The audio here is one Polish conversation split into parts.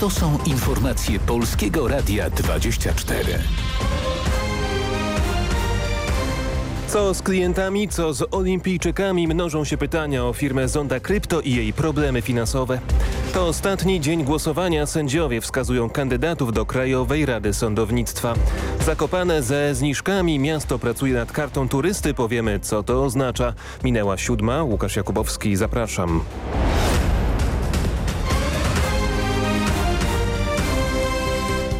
To są informacje Polskiego Radia 24. Co z klientami, co z olimpijczykami? Mnożą się pytania o firmę Zonda Krypto i jej problemy finansowe. To ostatni dzień głosowania. Sędziowie wskazują kandydatów do Krajowej Rady Sądownictwa. Zakopane ze zniżkami miasto pracuje nad kartą turysty. Powiemy, co to oznacza. Minęła siódma. Łukasz Jakubowski, zapraszam.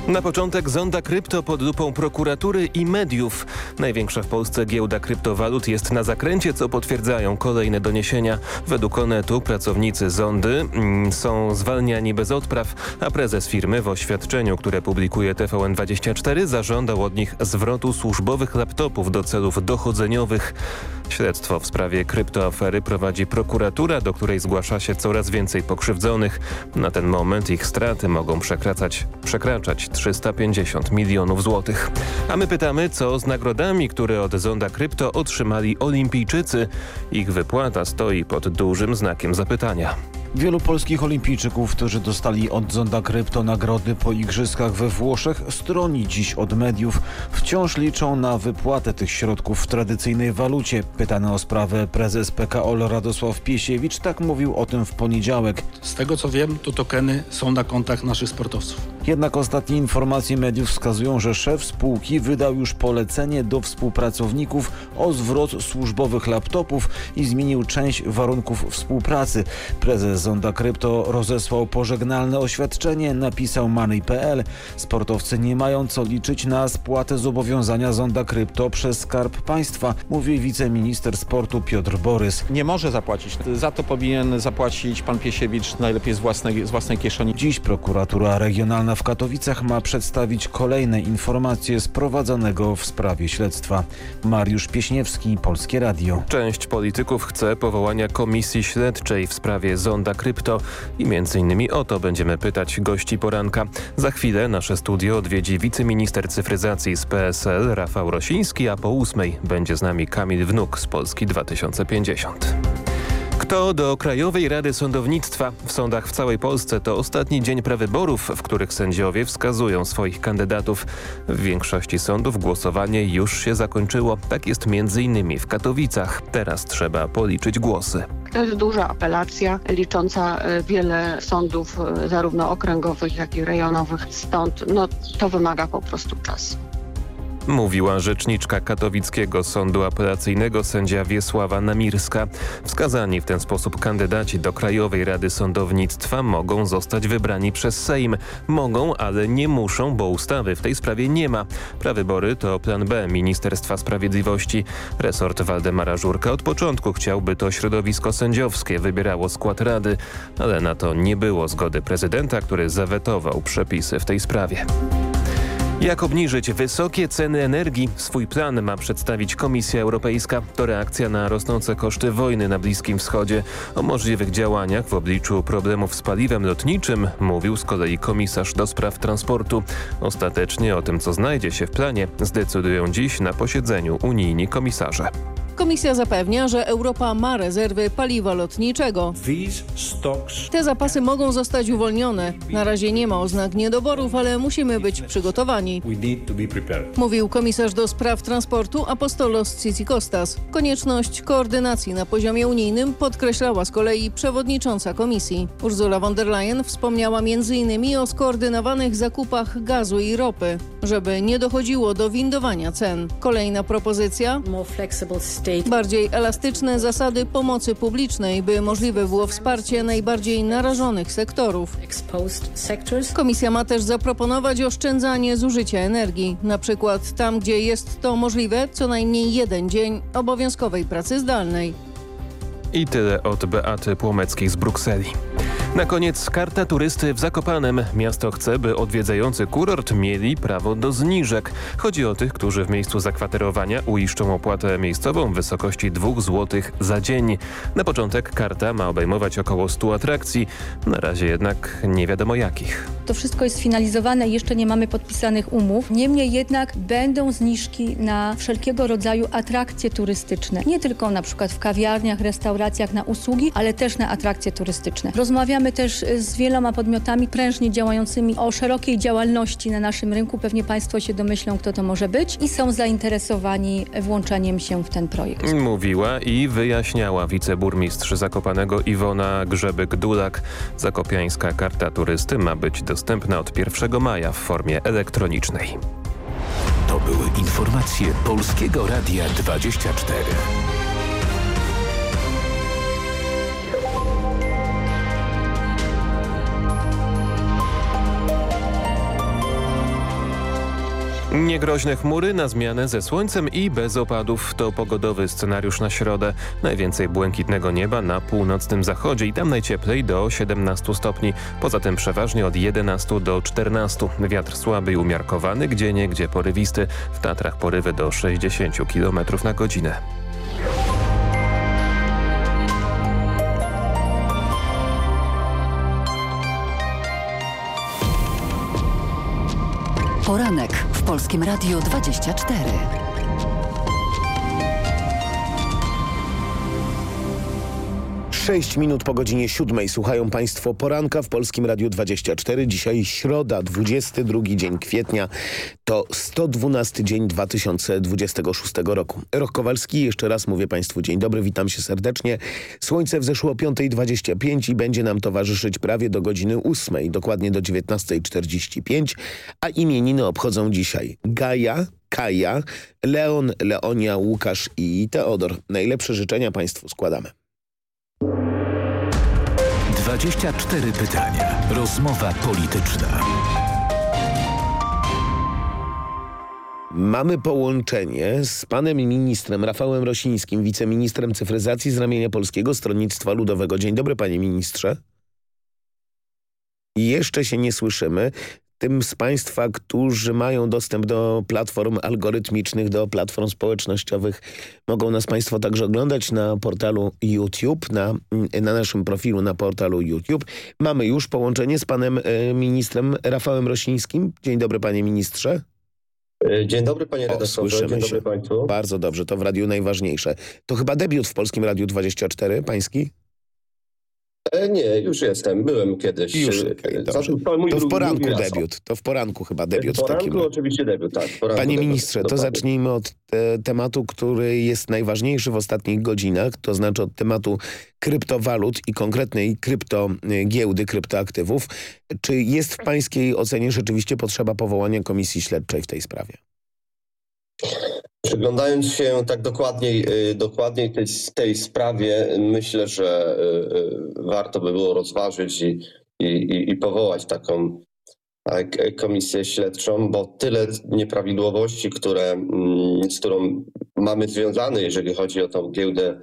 Na początek zonda krypto pod lupą prokuratury i mediów. Największa w Polsce giełda kryptowalut jest na zakręcie, co potwierdzają kolejne doniesienia. Według Onetu pracownicy zondy mm, są zwalniani bez odpraw, a prezes firmy w oświadczeniu, które publikuje TVN24 zażądał od nich zwrotu służbowych laptopów do celów dochodzeniowych. Śledztwo w sprawie kryptoafery prowadzi prokuratura, do której zgłasza się coraz więcej pokrzywdzonych. Na ten moment ich straty mogą przekraczać, przekraczać 350 milionów złotych. A my pytamy, co z nagrodami, które od Zonda Krypto otrzymali olimpijczycy. Ich wypłata stoi pod dużym znakiem zapytania. Wielu polskich olimpijczyków, którzy dostali od Zonda Krypto nagrody po igrzyskach we Włoszech, stroni dziś od mediów. Wciąż liczą na wypłatę tych środków w tradycyjnej walucie. Pytany o sprawę prezes PKO Radosław Piesiewicz tak mówił o tym w poniedziałek. Z tego co wiem, to tokeny są na kontach naszych sportowców. Jednak ostatnie informacje mediów wskazują, że szef spółki wydał już polecenie do współpracowników o zwrot służbowych laptopów i zmienił część warunków współpracy. Prezes Zonda Krypto rozesłał pożegnalne oświadczenie, napisał Money.pl. Sportowcy nie mają co liczyć na spłatę zobowiązania Zonda Krypto przez Skarb Państwa, mówi wiceminister sportu Piotr Borys. Nie może zapłacić. Za to powinien zapłacić pan Piesiewicz najlepiej z własnej, z własnej kieszeni. Dziś prokuratura regionalna w Katowicach ma przedstawić kolejne informacje z prowadzonego w sprawie śledztwa. Mariusz Pieśniewski, Polskie Radio. Część polityków chce powołania komisji śledczej w sprawie Zonda Krypto i między innymi o to będziemy pytać gości poranka. Za chwilę nasze studio odwiedzi wiceminister cyfryzacji z PSL Rafał Rosiński, a po ósmej będzie z nami Kamil Wnuk z Polski 2050. Kto do Krajowej Rady Sądownictwa w sądach w całej Polsce to ostatni dzień prawyborów, w których sędziowie wskazują swoich kandydatów. W większości sądów głosowanie już się zakończyło. Tak jest m.in. w Katowicach. Teraz trzeba policzyć głosy. To jest duża apelacja licząca e, wiele sądów e, zarówno okręgowych, jak i rejonowych. Stąd no, to wymaga po prostu czasu. Mówiła rzeczniczka katowickiego sądu apelacyjnego sędzia Wiesława Namirska. Wskazani w ten sposób kandydaci do Krajowej Rady Sądownictwa mogą zostać wybrani przez Sejm. Mogą, ale nie muszą, bo ustawy w tej sprawie nie ma. Prawybory to plan B Ministerstwa Sprawiedliwości. Resort Waldemara Żurka od początku chciałby to środowisko sędziowskie wybierało skład Rady, ale na to nie było zgody prezydenta, który zawetował przepisy w tej sprawie. Jak obniżyć wysokie ceny energii? Swój plan ma przedstawić Komisja Europejska. To reakcja na rosnące koszty wojny na Bliskim Wschodzie. O możliwych działaniach w obliczu problemów z paliwem lotniczym mówił z kolei komisarz do spraw transportu. Ostatecznie o tym, co znajdzie się w planie, zdecydują dziś na posiedzeniu unijni komisarze. Komisja zapewnia, że Europa ma rezerwy paliwa lotniczego. Te zapasy mogą zostać uwolnione. Na razie nie ma oznak niedoborów, ale musimy być przygotowani. Mówił komisarz do spraw transportu Apostolos Tsitsikostas. Konieczność koordynacji na poziomie unijnym podkreślała z kolei przewodnicząca komisji. Ursula von der Leyen wspomniała m.in. o skoordynowanych zakupach gazu i ropy, żeby nie dochodziło do windowania cen. Kolejna propozycja Bardziej elastyczne zasady pomocy publicznej, by możliwe było wsparcie najbardziej narażonych sektorów. Komisja ma też zaproponować oszczędzanie zużycia energii. Na przykład tam, gdzie jest to możliwe, co najmniej jeden dzień obowiązkowej pracy zdalnej. I tyle od Beaty Płomeckiej z Brukseli. Na koniec karta turysty w Zakopanem. Miasto chce, by odwiedzający kurort mieli prawo do zniżek. Chodzi o tych, którzy w miejscu zakwaterowania uiszczą opłatę miejscową w wysokości 2 zł za dzień. Na początek karta ma obejmować około 100 atrakcji. Na razie jednak nie wiadomo jakich. To wszystko jest finalizowane jeszcze nie mamy podpisanych umów. Niemniej jednak będą zniżki na wszelkiego rodzaju atrakcje turystyczne. Nie tylko na przykład w kawiarniach, restauracjach na usługi, ale też na atrakcje turystyczne. Rozmawiamy Rozmawiamy też z wieloma podmiotami prężnie działającymi o szerokiej działalności na naszym rynku. Pewnie Państwo się domyślą, kto to może być i są zainteresowani włączeniem się w ten projekt. Mówiła i wyjaśniała wiceburmistrz Zakopanego Iwona Grzebyk-Dulak. Zakopiańska karta turysty ma być dostępna od 1 maja w formie elektronicznej. To były informacje Polskiego Radia 24. Niegroźne chmury na zmianę ze słońcem i bez opadów to pogodowy scenariusz na środę. Najwięcej błękitnego nieba na północnym zachodzie i tam najcieplej do 17 stopni. Poza tym przeważnie od 11 do 14. Wiatr słaby i umiarkowany, gdzie niegdzie porywisty. W Tatrach porywy do 60 km na godzinę. Poranek Polskim Radiu 24. Sześć minut po godzinie siódmej słuchają Państwo poranka w Polskim Radiu 24. Dzisiaj środa, 22 dzień kwietnia. To 112 dzień 2026 roku. Rok Kowalski, jeszcze raz mówię Państwu dzień dobry, witam się serdecznie. Słońce wzeszło o 5.25 i będzie nam towarzyszyć prawie do godziny 8, dokładnie do 19.45, a imieniny obchodzą dzisiaj Gaja, Kaja, Leon, Leonia, Łukasz i Teodor. Najlepsze życzenia Państwu składamy. 24 pytania. Rozmowa polityczna. Mamy połączenie z panem ministrem Rafałem Rosińskim, wiceministrem cyfryzacji z ramienia Polskiego Stronnictwa Ludowego. Dzień dobry panie ministrze. Jeszcze się nie słyszymy tym z Państwa, którzy mają dostęp do platform algorytmicznych, do platform społecznościowych, mogą nas Państwo także oglądać na portalu YouTube, na, na naszym profilu na portalu YouTube. Mamy już połączenie z Panem e, Ministrem Rafałem Rosińskim. Dzień dobry Panie Ministrze. E, dzień dobry panie redaktorze, dzień dobry się. państwu. Bardzo dobrze, to w radiu najważniejsze. To chyba debiut w Polskim Radiu 24, pański? E, nie, już jestem. Byłem kiedyś. Już, e, okay, to, to w poranku debiut. To w poranku chyba debiut. W poranku takim... oczywiście debiut, tak. Panie debiut, ministrze, to zacznijmy od te, tematu, który jest najważniejszy w ostatnich godzinach, to znaczy od tematu kryptowalut i konkretnej kryptogiełdy, kryptoaktywów. Czy jest w pańskiej ocenie rzeczywiście potrzeba powołania komisji śledczej w tej sprawie? Przyglądając się tak dokładniej, y, dokładniej tej, tej sprawie, myślę, że y, y, warto by było rozważyć i, i, i powołać taką komisję śledczą, bo tyle nieprawidłowości, które, mm, z którą mamy związane, jeżeli chodzi o tą giełdę,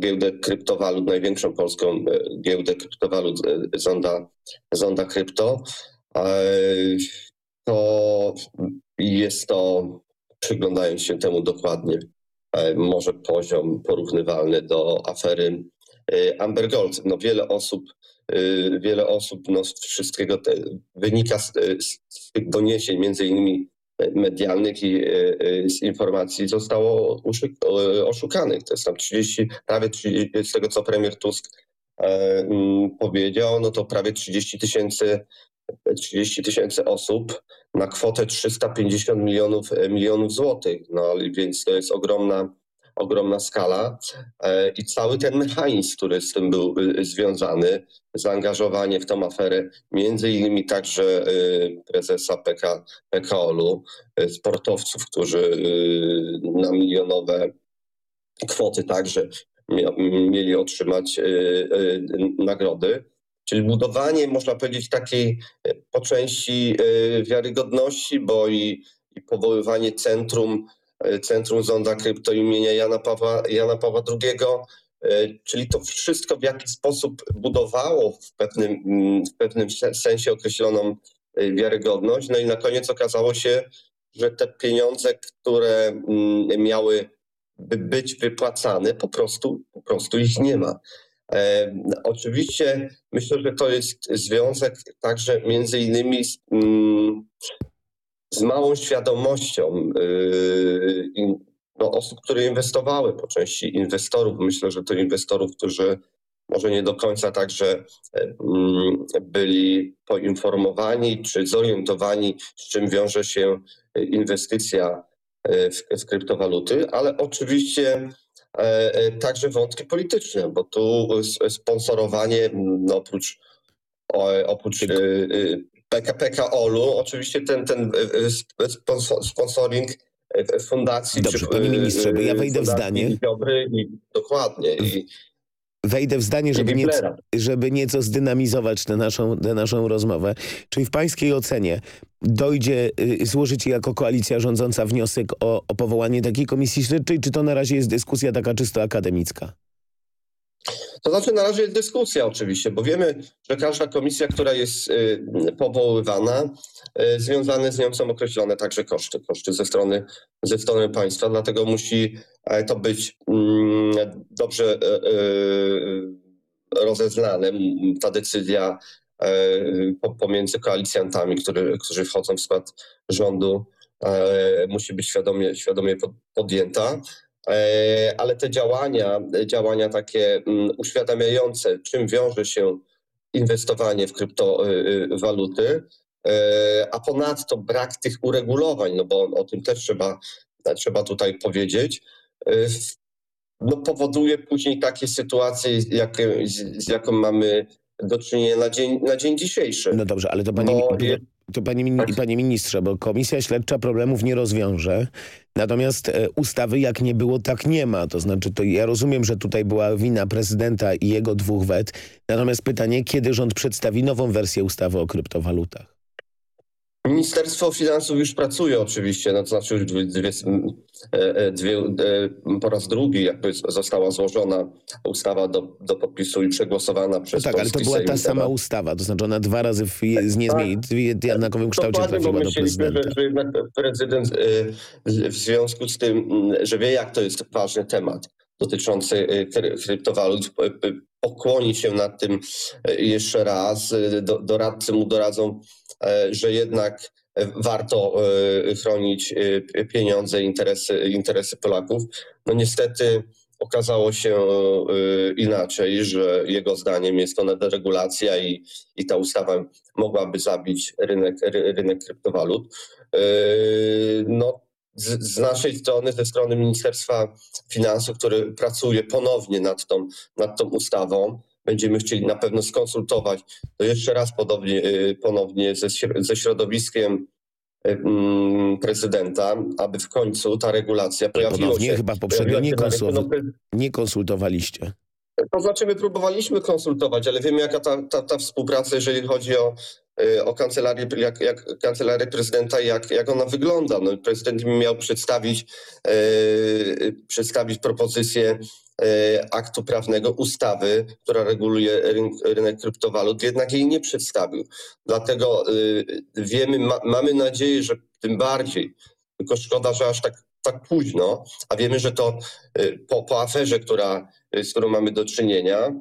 giełdę kryptowalut, największą polską giełdę kryptowalut Zonda, Zonda Krypto, to jest to przyglądając się temu dokładnie, e, może poziom porównywalny do afery e, Amber Gold. No wiele osób, e, wiele osób no z wszystkiego te, wynika z, z tych doniesień, między innymi medialnych i z informacji zostało oszukanych. To jest tam 30, prawie 30, z tego co premier Tusk powiedział, no to prawie 30 tysięcy 30 tysięcy osób na kwotę 350 milionów, e, milionów złotych. No więc to jest ogromna, ogromna skala e, i cały ten mechanizm, który z tym był e, związany, zaangażowanie w tą aferę, między innymi także prezesa PK, PKOL-u, sportowców, którzy na milionowe kwoty także mieli otrzymać nagrody. Czyli budowanie, można powiedzieć, takiej e, po części e, wiarygodności, bo i, i powoływanie centrum, e, centrum Zonda Krypto imienia Jana Pawła, Jana Pawła II, czyli to wszystko w jakiś sposób budowało w pewnym, mm, w pewnym sensie określoną wiarygodność. No i na koniec okazało się, że te pieniądze, które mm, miały być wypłacane, po prostu, po prostu ich nie ma. Oczywiście myślę, że to jest związek także między innymi z, mm, z małą świadomością y, no, osób, które inwestowały, po części inwestorów. Myślę, że to inwestorów, którzy może nie do końca także mm, byli poinformowani czy zorientowani, z czym wiąże się inwestycja w, w kryptowaluty, ale oczywiście także wątki polityczne, bo tu sponsorowanie no, oprócz, oprócz PKO-u, oczywiście ten, ten sponsoring fundacji. Dobrze, czy, panie ministrze, bo ja wejdę w zdanie. Dobry dokładnie. I, wejdę w zdanie, żeby nieco, żeby nieco zdynamizować tę naszą, tę naszą rozmowę. Czyli w pańskiej ocenie dojdzie, y, złożycie jako koalicja rządząca wniosek o, o powołanie takiej komisji śledczej, czy to na razie jest dyskusja taka czysto akademicka? To znaczy na razie jest dyskusja oczywiście, bo wiemy, że każda komisja, która jest y, powoływana, y, związane z nią są określone także koszty, koszty ze strony, ze strony państwa, dlatego musi e, to być mm, dobrze e, e, rozeznane, ta decyzja pomiędzy koalicjantami, który, którzy wchodzą w skład rządu, musi być świadomie, świadomie podjęta. E, ale te działania, działania takie mm, uświadamiające, czym wiąże się inwestowanie w kryptowaluty, e, a ponadto brak tych uregulowań, no bo o tym też trzeba, trzeba tutaj powiedzieć, e, no powoduje później takie sytuacje, z jaką mamy do czynienia na dzień, na dzień dzisiejszy. No dobrze, ale to pani, bo, to panie, tak. panie ministrze, bo komisja śledcza problemów nie rozwiąże, natomiast e, ustawy jak nie było, tak nie ma. To znaczy, to ja rozumiem, że tutaj była wina prezydenta i jego dwóch wet, natomiast pytanie, kiedy rząd przedstawi nową wersję ustawy o kryptowalutach? Ministerstwo Finansów już pracuje oczywiście, no to znaczy już dwie, dwie, e, dwie, e, po raz drugi jakby została złożona ustawa do, do podpisu i przegłosowana przez no Tak, ale to była ta sama ustawa, to znaczy ona dwa razy w, z niezmień, tak, jednakowym kształcie trafiła do prezydenta. Że, że jednak prezydent e, w związku z tym, że wie jak to jest ważny temat dotyczący kryptowalut, pokłoni się nad tym jeszcze raz, doradcy mu doradzą E, że jednak warto e, chronić e, pieniądze, interesy, interesy Polaków. No niestety okazało się inaczej, że jego zdaniem jest to nadregulacja i, i ta ustawa mogłaby zabić rynek, rynek kryptowalut. No, z, z, naszej strony, ze strony Ministerstwa Finansów, który pracuje ponownie nad tą, nad tą ustawą, będziemy chcieli na pewno skonsultować to jeszcze raz podobnie, y, ponownie ze, ze środowiskiem y, mm, prezydenta, aby w końcu ta regulacja pojawiła ponownie, się. chyba poprzednio nie, konsul nie konsultowaliście. To znaczy my próbowaliśmy konsultować, ale wiemy jaka ta, ta, ta współpraca, jeżeli chodzi o, o kancelarię, jak, jak prezydenta, jak, jak ona wygląda. No, prezydent miał przedstawić, yy, przedstawić propozycję E, aktu prawnego, ustawy, która reguluje rynek kryptowalut, jednak jej nie przedstawił. Dlatego wiemy, ma, mamy nadzieję, że tym bardziej, tylko szkoda, że aż tak, tak późno, a wiemy, że to po, po aferze, która, z którą mamy do czynienia,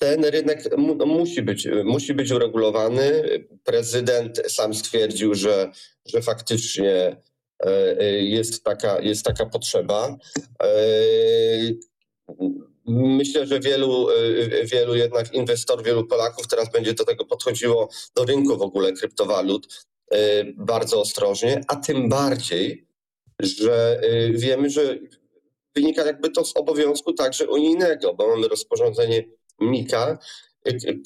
ten rynek mu, musi, być, musi być uregulowany. Prezydent sam stwierdził, że, że faktycznie E, e, jest taka, jest taka potrzeba. E, myślę, że wielu, wielu jednak inwestorów, wielu Polaków teraz będzie do tego podchodziło do rynku w ogóle kryptowalut bardzo ostrożnie, a tym bardziej, że wiemy, że wynika jakby to z obowiązku także unijnego, bo mamy rozporządzenie MIKA,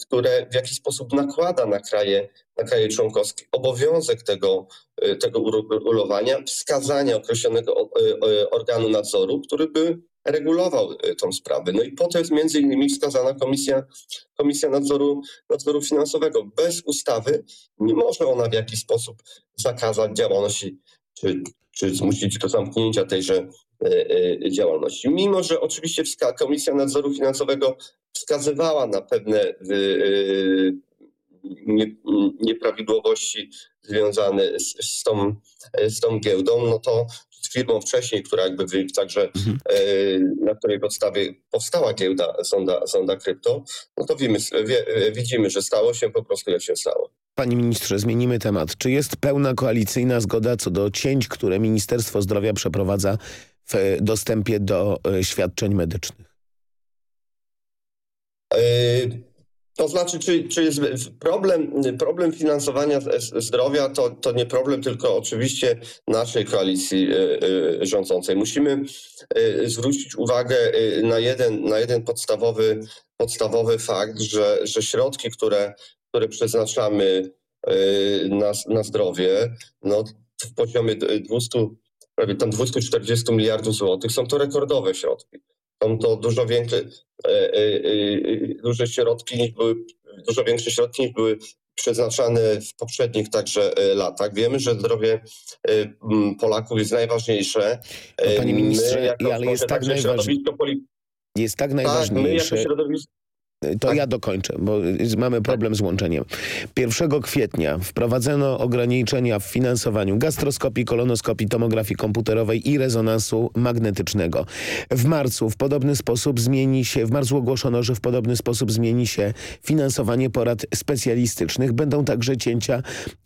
które w jakiś sposób nakłada na kraje, na kraje członkowskie obowiązek tego, y, tego uregulowania, wskazania określonego y, y, organu nadzoru, który by regulował tą sprawę. No i po to jest między innymi wskazana Komisja, Komisja nadzoru, nadzoru Finansowego. Bez ustawy nie może ona w jakiś sposób zakazać działalności czy, czy zmusić do zamknięcia tejże działalności. Mimo, że oczywiście Komisja Nadzoru Finansowego wskazywała na pewne y, nieprawidłowości związane z, z, tą, z tą giełdą, no to z firmą wcześniej, która jakby także mhm. Na której podstawie powstała giełda Zonda, Zonda Krypto, no to wiemy, widzimy, że stało się po prostu jak się stało. Panie ministrze, zmienimy temat. Czy jest pełna koalicyjna zgoda co do cięć, które Ministerstwo Zdrowia przeprowadza w dostępie do świadczeń medycznych? To znaczy, czy, czy jest problem, problem finansowania zdrowia to, to nie problem tylko oczywiście naszej koalicji rządzącej. Musimy zwrócić uwagę na jeden, na jeden podstawowy, podstawowy fakt, że, że środki, które, które przeznaczamy na, na zdrowie, no, w poziomie 200, prawie tam 240 miliardów złotych są to rekordowe środki. Są to dużo większe, e, e, e, duże środki niż były, dużo większe środki niż były przeznaczane w poprzednich także latach. Wiemy, że zdrowie Polaków jest najważniejsze. No, panie ministrze, ale jest tak najważniejsze. Jest tak najważniejsze. Tak, my jako środowisko to tak. ja dokończę, bo mamy problem z łączeniem. 1 kwietnia wprowadzono ograniczenia w finansowaniu gastroskopii, kolonoskopii, tomografii komputerowej i rezonansu magnetycznego. W marcu w podobny sposób zmieni się, w marcu ogłoszono, że w podobny sposób zmieni się finansowanie porad specjalistycznych. Będą także cięcia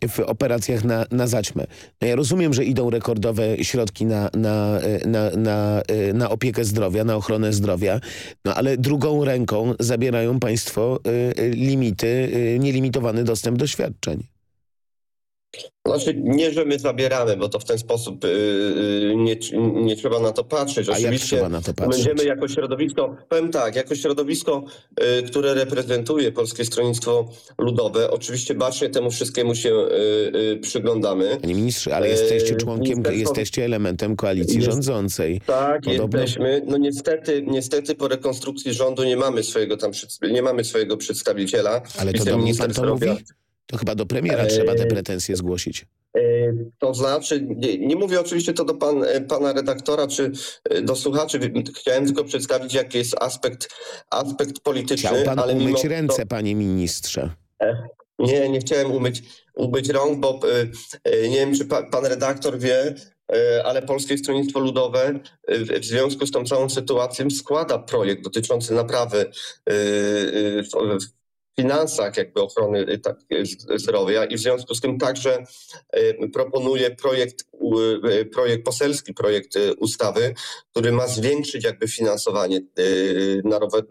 w operacjach na, na zaćmę. No ja rozumiem, że idą rekordowe środki na, na, na, na, na opiekę zdrowia, na ochronę zdrowia, no ale drugą ręką zabierają mają państwo y, y, limity, y, nielimitowany dostęp do świadczeń. Znaczy nie, że my zabieramy, bo to w ten sposób yy, nie, nie trzeba na to patrzeć. A Oczywiście jak trzeba na to patrzeć? Będziemy jako środowisko, powiem tak, jako środowisko, yy, które reprezentuje Polskie Stronnictwo Ludowe, oczywiście bacznie temu wszystkiemu się yy, przyglądamy. Panie ministrze, ale jesteście członkiem, jesteście elementem koalicji jest, rządzącej. Tak, Podobno... jesteśmy. No niestety, niestety po rekonstrukcji rządu nie mamy swojego tam, nie mamy swojego przedstawiciela. Ale to do mnie pan to mówi? To chyba do premiera trzeba te pretensje zgłosić. E, to znaczy, nie, nie, mówię oczywiście to do pan, e, pana redaktora czy e, do słuchaczy. Chciałem tylko przedstawić, jaki jest aspekt, aspekt polityczny. Chciał pan ale umyć ręce, to... panie ministrze. Nie, nie chciałem umyć, umyć rąk, bo nie wiem, czy pan, pan redaktor wie, ale Polskie Stronnictwo Ludowe w związku z tą całą sytuacją składa projekt dotyczący naprawy finansach jakby ochrony y, tak, y, zdrowia i w związku z tym także y, proponuje projekt, projekt poselski, projekt ustawy, który ma zwiększyć jakby finansowanie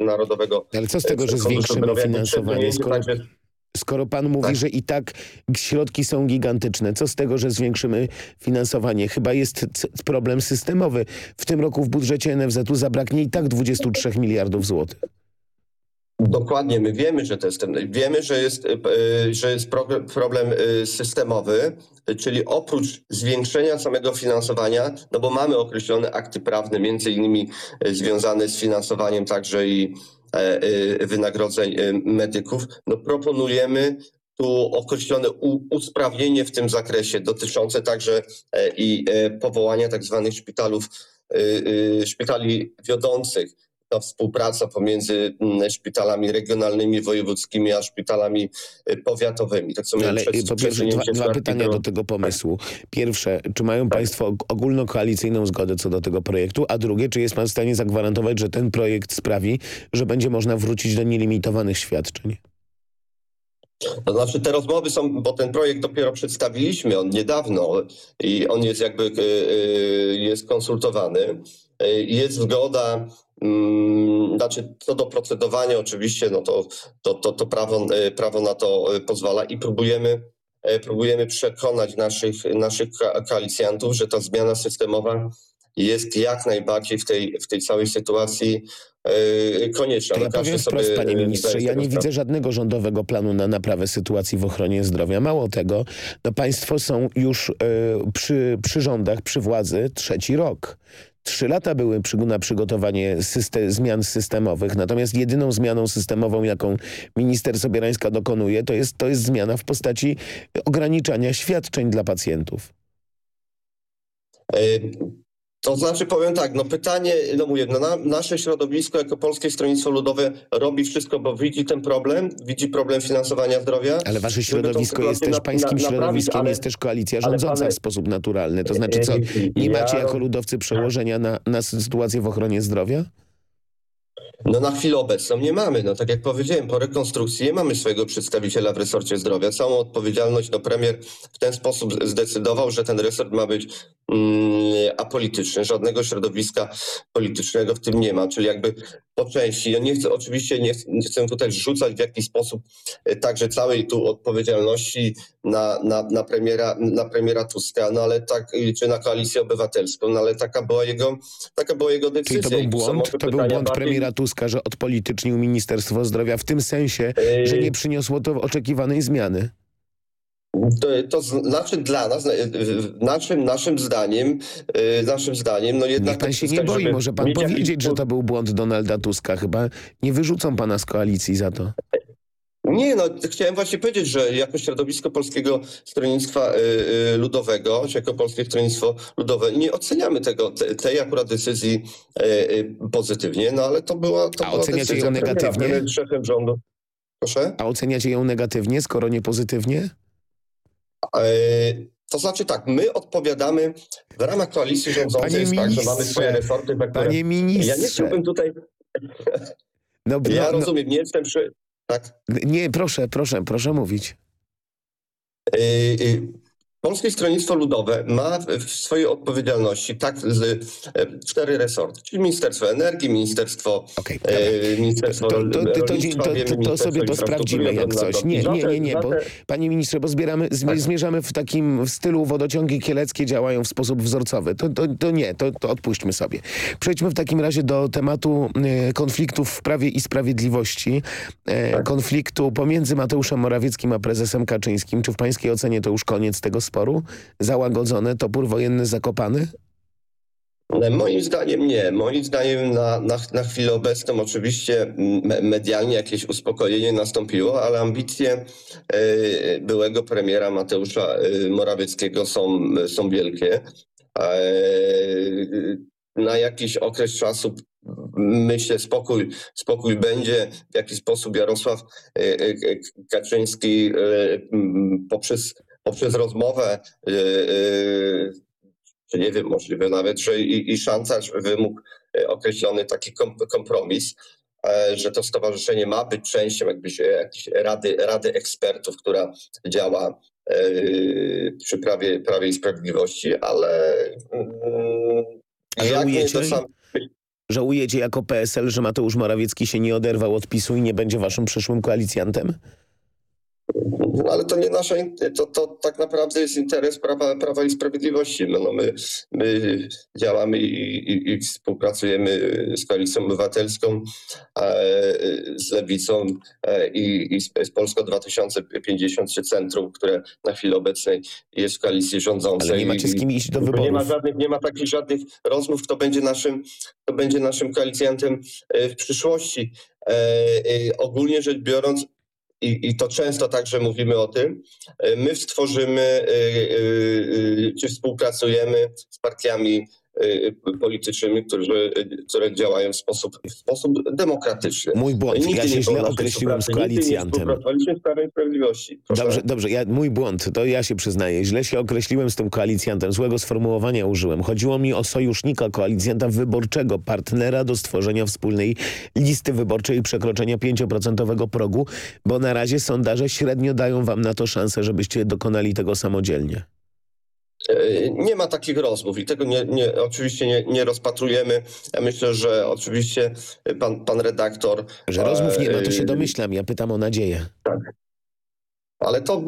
narodowego. Ale co z tego, że zwiększymy finansowanie, skoro, skoro pan mówi, tak. że i tak środki są gigantyczne, co z tego, że zwiększymy finansowanie? Chyba jest problem systemowy. W tym roku w budżecie NFZ-u zabraknie i tak 23 miliardów złotych. Dokładnie, my wiemy, że to jest ten, wiemy, że jest, e, że jest problem e, systemowy, czyli oprócz zwiększenia samego finansowania, no bo mamy określone akty prawne, między innymi e, związane z finansowaniem także i wynagrodzeń medyków, no proponujemy tu określone usprawnienie w tym zakresie dotyczące także i powołania tak zwanych szpitalów, szpitali wiodących ta współpraca pomiędzy mm, szpitalami regionalnymi, wojewódzkimi, a szpitalami y, powiatowymi. Tak co Ale po pierwsze dwa, dwa pytania do... do tego pomysłu. Pierwsze, czy mają tak. państwo ogólnokoalicyjną zgodę co do tego projektu? A drugie, czy jest pan w stanie zagwarantować, że ten projekt sprawi, że będzie można wrócić do nielimitowanych świadczeń? To znaczy te rozmowy są, bo ten projekt dopiero przedstawiliśmy, on niedawno i on jest jakby y, jest konsultowany. Jest zgoda znaczy, co do procedowania, oczywiście, no to, to, to, to prawo, e, prawo na to e, pozwala i próbujemy, e, próbujemy przekonać naszych, naszych koalicjantów, że ta zmiana systemowa jest jak najbardziej w tej, w tej całej sytuacji konieczna. To ja powiem wprost, panie ministrze, ja nie widzę żadnego rządowego planu na naprawę sytuacji w ochronie zdrowia. Mało tego, no państwo są już y, przy, przy rządach, przy władzy trzeci rok. Trzy lata były na przygotowanie system, zmian systemowych, natomiast jedyną zmianą systemową, jaką minister Sobierańska dokonuje, to jest, to jest zmiana w postaci ograniczania świadczeń dla pacjentów. To znaczy powiem tak, no pytanie, no mówię, no na, nasze środowisko jako Polskie Stronnictwo Ludowe robi wszystko, bo widzi ten problem, widzi problem finansowania zdrowia. Ale wasze środowisko jest też pańskim na, środowiskiem, ale, jest też koalicja rządząca pane, w sposób naturalny. To znaczy co, nie macie jako ludowcy przełożenia na, na sytuację w ochronie zdrowia? No na chwilę obecną nie mamy. No tak jak powiedziałem, po rekonstrukcji nie mamy swojego przedstawiciela w resorcie zdrowia. Całą odpowiedzialność no premier w ten sposób zdecydował, że ten resort ma być apolityczny, żadnego środowiska politycznego w tym nie ma, czyli jakby po części, ja nie chcę, oczywiście nie, nie chcę tutaj rzucać w jakiś sposób e, także całej tu odpowiedzialności na, na, na, premiera, na premiera Tuska, no ale tak, czy na koalicję obywatelską, no ale taka była jego, taka była jego decyzja. Czyli to był błąd, to był błąd bardziej... premiera Tuska, że odpolitycznił Ministerstwo Zdrowia w tym sensie, że nie przyniosło to oczekiwanej zmiany. To, to znaczy dla nas, naszym, naszym zdaniem, y, naszym zdaniem, no jednak... Niech pan się nie boi, może pan powiedzieć, jakiś... że to był błąd Donalda Tuska. Chyba nie wyrzucą pana z koalicji za to. Nie, no chciałem właśnie powiedzieć, że jako środowisko Polskiego Stronnictwa y, y, Ludowego, czy jako Polskie Stronnictwo Ludowe nie oceniamy tego, te, tej akurat decyzji pozytywnie, no ale to była to A była oceniacie ją negatywnie? Szefem rządu. Proszę? A oceniacie ją negatywnie, skoro nie pozytywnie? E, to znaczy tak, my odpowiadamy w ramach koalicji rządzącej, Panie jest tak, że mamy swoje resorty. Panie które... ministrze. Ja nie chciałbym tutaj... No, ja no, rozumiem, nie jestem przy... Tak? Nie, proszę, proszę, proszę mówić. Yy, yy, Polskie Stronnictwo Ludowe ma w swojej odpowiedzialności tak z, e, cztery resorty, czyli Ministerstwo Energii, Ministerstwo okay, e, Ministerstwo to, to, to, to, to sobie to sprawdzimy jak coś. Nie, nie, nie, nie, bo panie ministrze, bo zbieramy, tak. zmierzamy w takim w stylu wodociągi kieleckie działają w sposób wzorcowy. To, to, to nie, to, to odpuśćmy sobie. Przejdźmy w takim razie do tematu e, konfliktów w Prawie i Sprawiedliwości. Tak. Konfliktu pomiędzy Mateuszem Morawieckim a prezesem Kaczyńskim. Czy w pańskiej ocenie to już koniec tego sporu? Załagodzone, topór wojenny zakopany? Moim zdaniem nie. Moim zdaniem na, na, na chwilę obecną oczywiście medialnie jakieś uspokojenie nastąpiło, ale ambicje y, byłego premiera Mateusza y, Morawieckiego są, są wielkie. Y, na jakiś okres czasu myślę spokój, spokój będzie. W jaki sposób Jarosław Kaczyński poprzez poprzez rozmowę, yy, yy, czy nie wiem, możliwe nawet, że i, i szantaż wymógł yy, określony taki kompromis, e, że to stowarzyszenie ma być częścią jakbyś jakiejś rady, rady ekspertów, która działa przy prawie, prawie i sprawiedliwości, ale A żałujecie, sam... żałujecie jako PSL, że Mateusz Morawiecki się nie oderwał od PiSu i nie będzie waszym przyszłym koalicjantem? No, ale to nie nasza, to, to tak naprawdę jest interes Prawa, Prawa i Sprawiedliwości. No, no my, my działamy i, i, i, współpracujemy z Koalicją Obywatelską, z Lewicą e, i, i z Polską 2050 czy Centrum, które na chwilę obecnej jest w koalicji rządzącej. Ale nie macie z kim iść do wyborów. Nie ma, żadnych, nie ma takich żadnych rozmów, kto będzie naszym, kto będzie naszym koalicjantem e, w przyszłości. E, ogólnie rzecz biorąc, i, i to często także mówimy o tym, e, my stworzymy e, e, czy współpracujemy z partiami politycznymi, którzy, które działają w sposób, w sposób demokratyczny. Mój błąd, Nigdy ja się źle określiłem z koalicjantem. Dobrze, dobrze, ja, mój błąd, to ja się przyznaję. Źle się określiłem z tym koalicjantem, złego sformułowania użyłem. Chodziło mi o sojusznika, koalicjanta wyborczego, partnera do stworzenia wspólnej listy wyborczej i przekroczenia 5% progu, bo na razie sondaże średnio dają wam na to szansę, żebyście dokonali tego samodzielnie. E, nie ma takich rozmów i tego nie, nie, oczywiście nie, nie rozpatrujemy. Ja myślę, że oczywiście pan, pan redaktor... Że rozmów nie ma, to się e, domyślam. Ja pytam o nadzieję. Tak. Ale to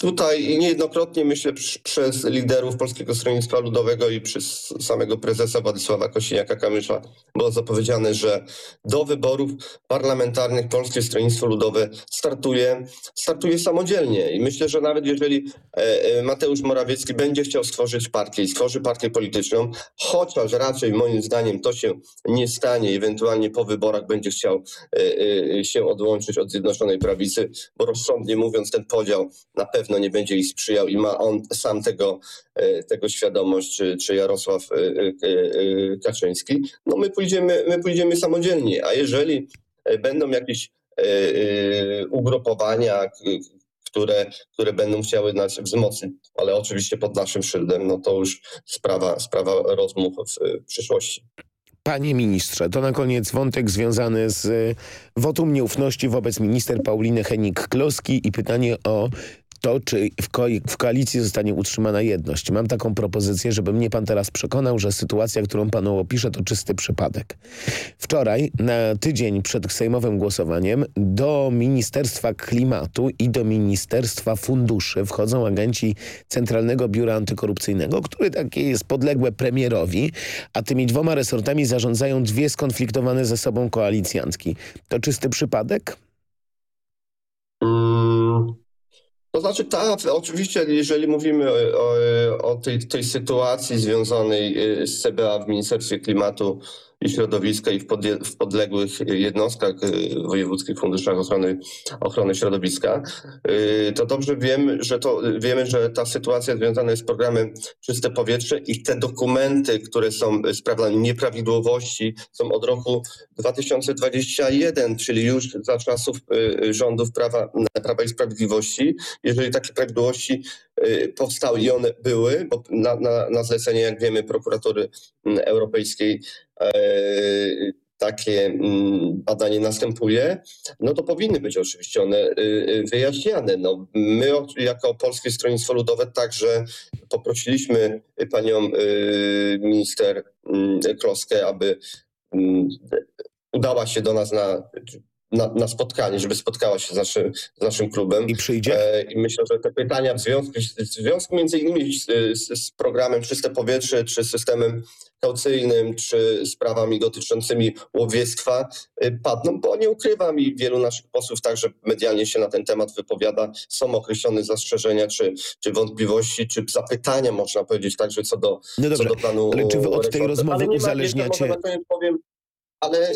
Tutaj niejednokrotnie, myślę, przez liderów Polskiego Stronnictwa Ludowego i przez samego prezesa Władysława Kosiniaka-Kamysza było zapowiedziane, że do wyborów parlamentarnych Polskie Stronnictwo Ludowe startuje, startuje samodzielnie. I myślę, że nawet jeżeli e, e, Mateusz Morawiecki będzie chciał stworzyć partię i stworzy partię polityczną, chociaż raczej moim zdaniem to się nie stanie, ewentualnie po wyborach będzie chciał e, się odłączyć od Zjednoczonej Prawicy, bo rozsądnie mówiąc ten podział na pewno pewno nie będzie jej sprzyjał i ma on sam tego, e, tego świadomość, czy, czy Jarosław e, e, Kaczyński, no my pójdziemy, my pójdziemy samodzielnie, a jeżeli będą jakieś ugrupowania, które, które będą chciały nas wzmocnić, ale oczywiście pod naszym szyldem, no to już sprawa, sprawa rozmów w przyszłości. Panie ministrze, to na koniec wątek związany z wotum nieufności wobec minister Pauliny Henik-Kloski i pytanie o to, czy w, ko w koalicji zostanie utrzymana jedność. Mam taką propozycję, żeby mnie pan teraz przekonał, że sytuacja, którą panu opiszę, to czysty przypadek. Wczoraj, na tydzień przed sejmowym głosowaniem, do Ministerstwa Klimatu i do Ministerstwa Funduszy wchodzą agenci Centralnego Biura Antykorupcyjnego, który takie jest podległe premierowi, a tymi dwoma resortami zarządzają dwie skonfliktowane ze sobą koalicjantki. To czysty przypadek? Mm, to znaczy tak, oczywiście jeżeli mówimy o, o tej, tej, sytuacji związanej y, z CBA w Ministerstwie Klimatu i Środowiska i w, w podległych jednostkach y, wojewódzkich funduszach ochrony, ochrony środowiska, y, to dobrze wiem, że to, wiemy, że ta sytuacja związana jest z programem Czyste Powietrze i te dokumenty, które są sprawdzane, nieprawidłowości są od roku 2021, czyli już za czasów y, rządów Prawa, Prawa i Sprawiedliwości. Jeżeli takie prawidłowości powstały i one były, bo na, na, na zlecenie, jak wiemy, prokuratury mm, europejskiej E, takie mm, badanie następuje, no to powinny być oczywiście one y, y, wyjaśniane. No, my jako Polskie Stronnictwo Ludowe także poprosiliśmy panią y, minister mm, Kloskę, aby udała się do nas na na, na, spotkanie, żeby spotkała się z naszym, z naszym klubem. I przyjdzie? E, I myślę, że te pytania w związku, w związku między innymi z, z, z, programem Czyste Powietrze, czy systemem kaucyjnym, czy sprawami dotyczącymi łowiectwa e, padną, bo nie ukrywam i wielu naszych posłów także medialnie się na ten temat wypowiada. Są określone zastrzeżenia, czy, czy wątpliwości, czy zapytania, można powiedzieć, także co do, no co do planu. Ale czy wy od tej rozmowy uzależniacie... Powiem, ale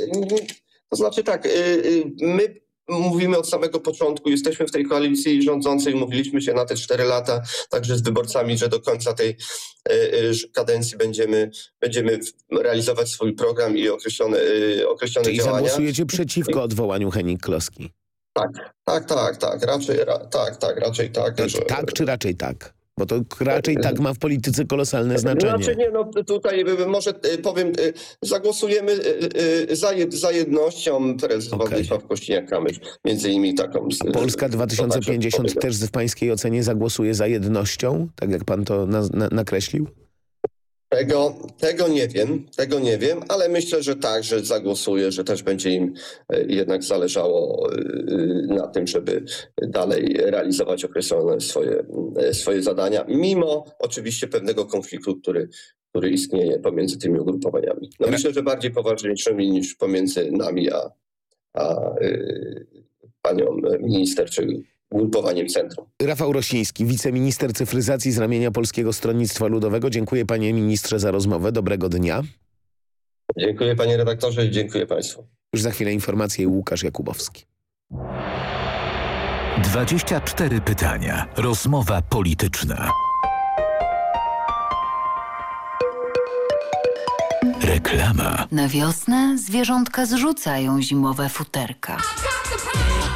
to znaczy tak, y, y, my mówimy od samego początku, jesteśmy w tej koalicji rządzącej, mówiliśmy się na te cztery lata, także z wyborcami, że do końca tej y, kadencji będziemy, będziemy realizować swój program i określone, określone Czyli działania. zagłosujecie przeciwko odwołaniu Henning-Kloski? Tak, tak, tak, tak, raczej, ra, tak, tak, raczej tak. tak, że, tak czy raczej tak? Bo to raczej tak ma w polityce kolosalne znaczenie. Znaczy nie, no tutaj może powiem, zagłosujemy za, jed, za jednością prezes okay. Władysław Kośniak-Kamysz, między innymi taką. Polska 2050 też w pańskiej ocenie zagłosuje za jednością, tak jak pan to na, na, nakreślił? Tego, tego nie wiem, tego nie wiem, ale myślę, że tak, że zagłosuję, że też będzie im e, jednak zależało e, na tym, żeby dalej realizować określone swoje, e, swoje zadania, mimo oczywiście pewnego konfliktu, który, który istnieje pomiędzy tymi ugrupowaniami. No myślę, że bardziej poważniejszymi niż pomiędzy nami a, a panią minister, czy ugrupowaniem centrum. Rafał Rosiński, wiceminister cyfryzacji z ramienia Polskiego Stronnictwa Ludowego. Dziękuję panie ministrze za rozmowę. Dobrego dnia. Dziękuję panie redaktorze i dziękuję państwu. Już za chwilę informacje Łukasz Jakubowski. 24 pytania. Rozmowa polityczna. Reklama. Na wiosnę zwierzątka zrzucają zimowe futerka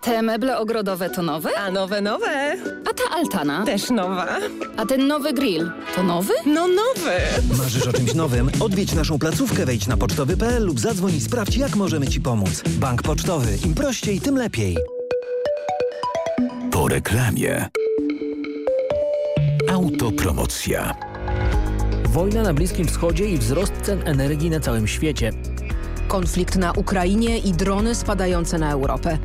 Te meble ogrodowe to nowe? A nowe, nowe. A ta altana? Też nowa. A ten nowy grill to nowy? No nowy. Marzysz o czymś nowym? Odwiedź naszą placówkę, wejdź na pocztowy.pl lub zadzwoń i sprawdź, jak możemy Ci pomóc. Bank Pocztowy. Im prościej, tym lepiej. Po reklamie. Autopromocja. Wojna na Bliskim Wschodzie i wzrost cen energii na całym świecie. Konflikt na Ukrainie i drony spadające na Europę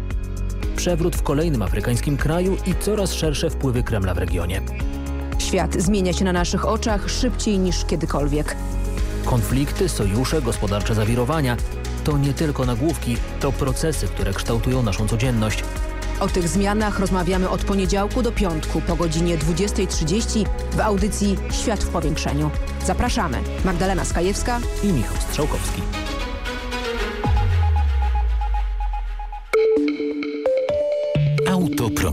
przewrót w kolejnym afrykańskim kraju i coraz szersze wpływy Kremla w regionie. Świat zmienia się na naszych oczach szybciej niż kiedykolwiek. Konflikty, sojusze, gospodarcze zawirowania to nie tylko nagłówki, to procesy, które kształtują naszą codzienność. O tych zmianach rozmawiamy od poniedziałku do piątku po godzinie 20.30 w audycji Świat w powiększeniu. Zapraszamy. Magdalena Skajewska i Michał Strzałkowski.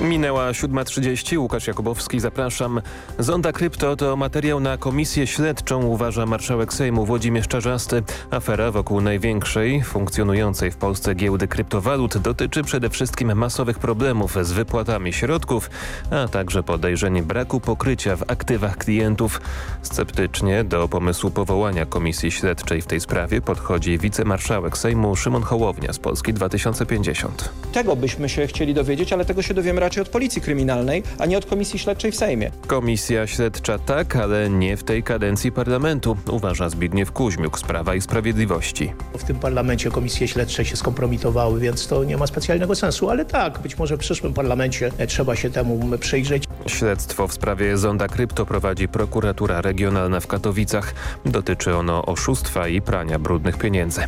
Minęła 7.30, Łukasz Jakubowski, zapraszam. Zonda Krypto to materiał na komisję śledczą, uważa marszałek Sejmu Włodzimierz Czarzasty. Afera wokół największej, funkcjonującej w Polsce giełdy kryptowalut dotyczy przede wszystkim masowych problemów z wypłatami środków, a także podejrzeń braku pokrycia w aktywach klientów. Sceptycznie do pomysłu powołania komisji śledczej w tej sprawie podchodzi wicemarszałek Sejmu Szymon Hołownia z Polski 2050. Tego byśmy się chcieli dowiedzieć, ale tego się dowiemy raczej od Policji Kryminalnej, a nie od Komisji Śledczej w Sejmie. Komisja Śledcza tak, ale nie w tej kadencji parlamentu, uważa Zbigniew Kuźmiuk z Prawa i Sprawiedliwości. W tym parlamencie komisje śledcze się skompromitowały, więc to nie ma specjalnego sensu, ale tak, być może w przyszłym parlamencie trzeba się temu przyjrzeć. Śledztwo w sprawie Zonda Krypto prowadzi prokuratura regionalna w Katowicach. Dotyczy ono oszustwa i prania brudnych pieniędzy.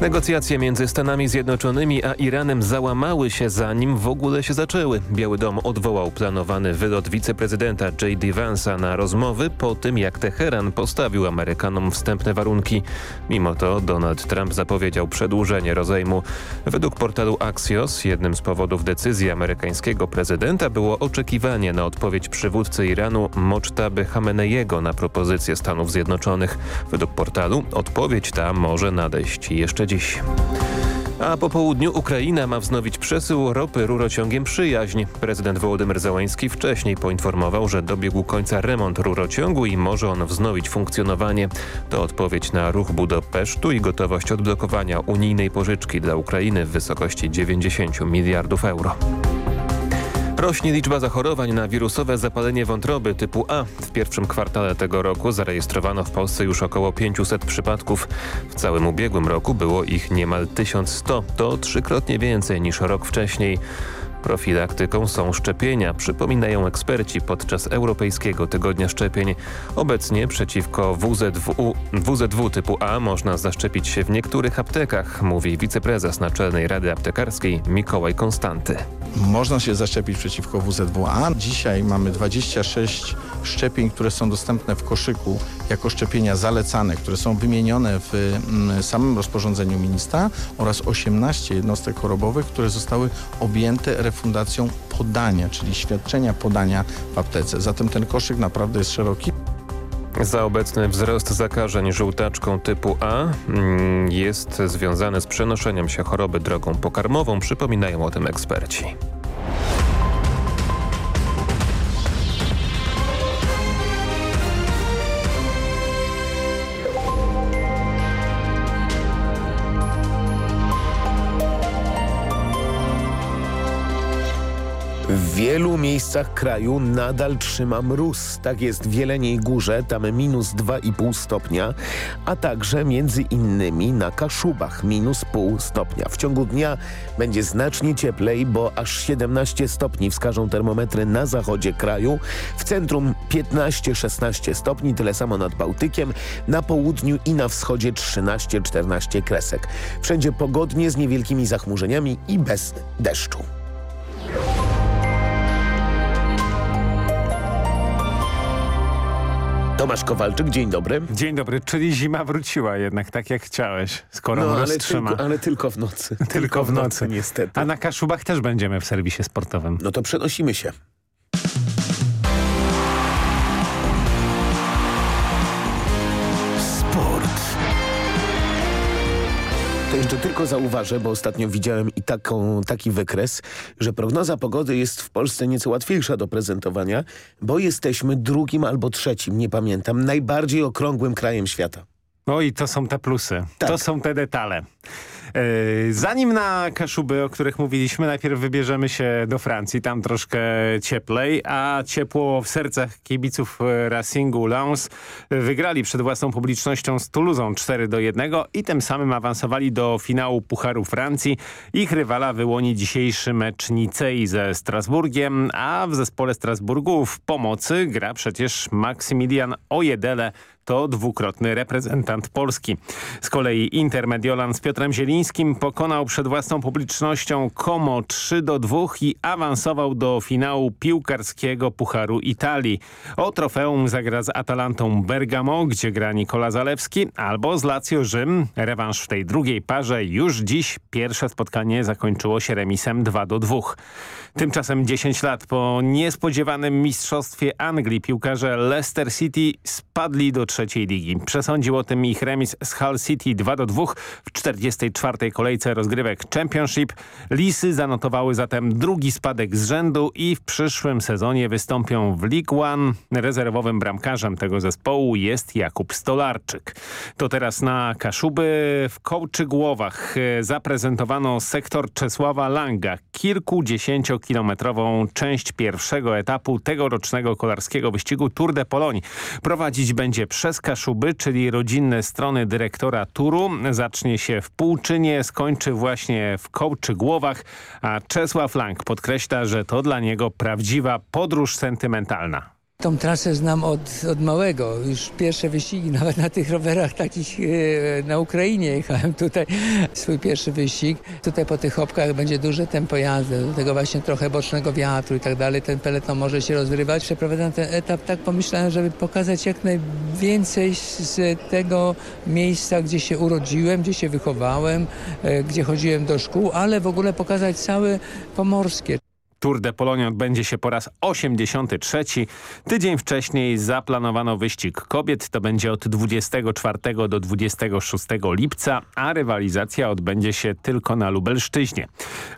Negocjacje między Stanami Zjednoczonymi a Iranem załamały się zanim w ogóle się zaczęły. Biały Dom odwołał planowany wylot wiceprezydenta J.D. Vance'a na rozmowy po tym jak Teheran postawił Amerykanom wstępne warunki. Mimo to Donald Trump zapowiedział przedłużenie rozejmu. Według portalu Axios jednym z powodów decyzji amerykańskiego prezydenta było oczekiwanie na odpowiedź przywódcy Iranu Mocztaby Hameneiego na propozycję Stanów Zjednoczonych. Według portalu odpowiedź ta może nadejść jeszcze dziś. A po południu Ukraina ma wznowić przesył ropy rurociągiem Przyjaźń. Prezydent Wołodymyr Załański wcześniej poinformował, że dobiegł końca remont rurociągu i może on wznowić funkcjonowanie. To odpowiedź na ruch Budapesztu i gotowość odblokowania unijnej pożyczki dla Ukrainy w wysokości 90 miliardów euro. Rośnie liczba zachorowań na wirusowe zapalenie wątroby typu A. W pierwszym kwartale tego roku zarejestrowano w Polsce już około 500 przypadków. W całym ubiegłym roku było ich niemal 1100. To trzykrotnie więcej niż rok wcześniej. Profilaktyką są szczepienia, przypominają eksperci podczas Europejskiego Tygodnia Szczepień. Obecnie przeciwko WZW, WZW typu A można zaszczepić się w niektórych aptekach, mówi wiceprezes Naczelnej Rady Aptekarskiej Mikołaj Konstanty. Można się zaszczepić przeciwko WZW-A. Dzisiaj mamy 26 szczepień, które są dostępne w koszyku jako szczepienia zalecane, które są wymienione w samym rozporządzeniu ministra oraz 18 jednostek chorobowych, które zostały objęte refundacją podania, czyli świadczenia podania w aptece. Zatem ten koszyk naprawdę jest szeroki. Za obecny wzrost zakażeń żółtaczką typu A jest związany z przenoszeniem się choroby drogą pokarmową, przypominają o tym eksperci. Wielu miejscach kraju nadal trzyma mróz. Tak jest w Jeleniej Górze, tam minus 2,5 stopnia, a także między innymi na Kaszubach minus pół stopnia. W ciągu dnia będzie znacznie cieplej, bo aż 17 stopni wskażą termometry na zachodzie kraju. W centrum 15-16 stopni, tyle samo nad Bałtykiem, na południu i na wschodzie 13-14 kresek. Wszędzie pogodnie z niewielkimi zachmurzeniami i bez deszczu. Tomasz Kowalczyk, dzień dobry. Dzień dobry, czyli zima wróciła jednak tak jak chciałeś, skoro no, ale tylko, ale tylko w nocy. Tylko, tylko w nocy, niestety. A na Kaszubach też będziemy w serwisie sportowym. No to przenosimy się. To jeszcze tylko zauważę, bo ostatnio widziałem i taką, taki wykres, że prognoza pogody jest w Polsce nieco łatwiejsza do prezentowania, bo jesteśmy drugim albo trzecim, nie pamiętam, najbardziej okrągłym krajem świata. No i to są te plusy, tak. to są te detale. Zanim na Kaszuby, o których mówiliśmy, najpierw wybierzemy się do Francji, tam troszkę cieplej, a ciepło w sercach kibiców Racingu Lens. Wygrali przed własną publicznością z Toulouse 4 do 1 i tym samym awansowali do finału Pucharu Francji. Ich rywala wyłoni dzisiejszy mecz Nicei ze Strasburgiem, a w zespole Strasburgu w pomocy gra przecież Maksymilian Ojedele, to dwukrotny reprezentant Polski. Z kolei Inter Mediolan z Piotrem Zielińskim pokonał przed własną publicznością Como 3 do 2 i awansował do finału piłkarskiego Pucharu Italii. O trofeum zagra z Atalantą Bergamo, gdzie gra Nikola Zalewski, albo z Lazio Rzym. Rewanż w tej drugiej parze już dziś. Pierwsze spotkanie zakończyło się remisem 2 do 2. Tymczasem 10 lat po niespodziewanym mistrzostwie Anglii piłkarze Leicester City spadli do trzeciej ligi. Przesądził o tym ich remis z Hull City 2 do 2 w 44. kolejce rozgrywek Championship. Lisy zanotowały zatem drugi spadek z rzędu i w przyszłym sezonie wystąpią w League One. Rezerwowym bramkarzem tego zespołu jest Jakub Stolarczyk. To teraz na Kaszuby w Kołczygłowach zaprezentowano sektor Czesława Langa. Kilkudziesięciokilometrową część pierwszego etapu tegorocznego kolarskiego wyścigu Tour de Pologne. Prowadzić będzie przez Kaszuby, czyli rodzinne strony dyrektora turu. Zacznie się w Półczynie, skończy właśnie w Kołczygłowach, a Czesław Lang podkreśla, że to dla niego prawdziwa podróż sentymentalna. Tą trasę znam od, od małego. Już pierwsze wyścigi, nawet na tych rowerach takich e, na Ukrainie jechałem tutaj. Swój pierwszy wyścig. Tutaj po tych hopkach będzie duże tempo jazdy, do tego właśnie trochę bocznego wiatru i tak dalej. Ten peleton może się rozrywać. Przeprowadzam ten etap tak pomyślałem, żeby pokazać jak najwięcej z tego miejsca, gdzie się urodziłem, gdzie się wychowałem, e, gdzie chodziłem do szkół, ale w ogóle pokazać całe Pomorskie. Tour de Polonia odbędzie się po raz 83. Tydzień wcześniej zaplanowano wyścig kobiet. To będzie od 24 do 26 lipca, a rywalizacja odbędzie się tylko na Lubelszczyźnie.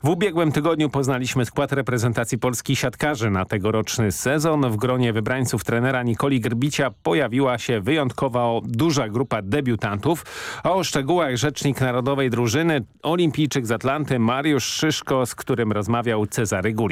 W ubiegłym tygodniu poznaliśmy skład reprezentacji polskich siatkarzy na tegoroczny sezon. W gronie wybrańców trenera Nikoli Grbicia pojawiła się wyjątkowo duża grupa debiutantów. O szczegółach rzecznik narodowej drużyny, olimpijczyk z Atlanty Mariusz Szyszko, z którym rozmawiał Cezary Guli.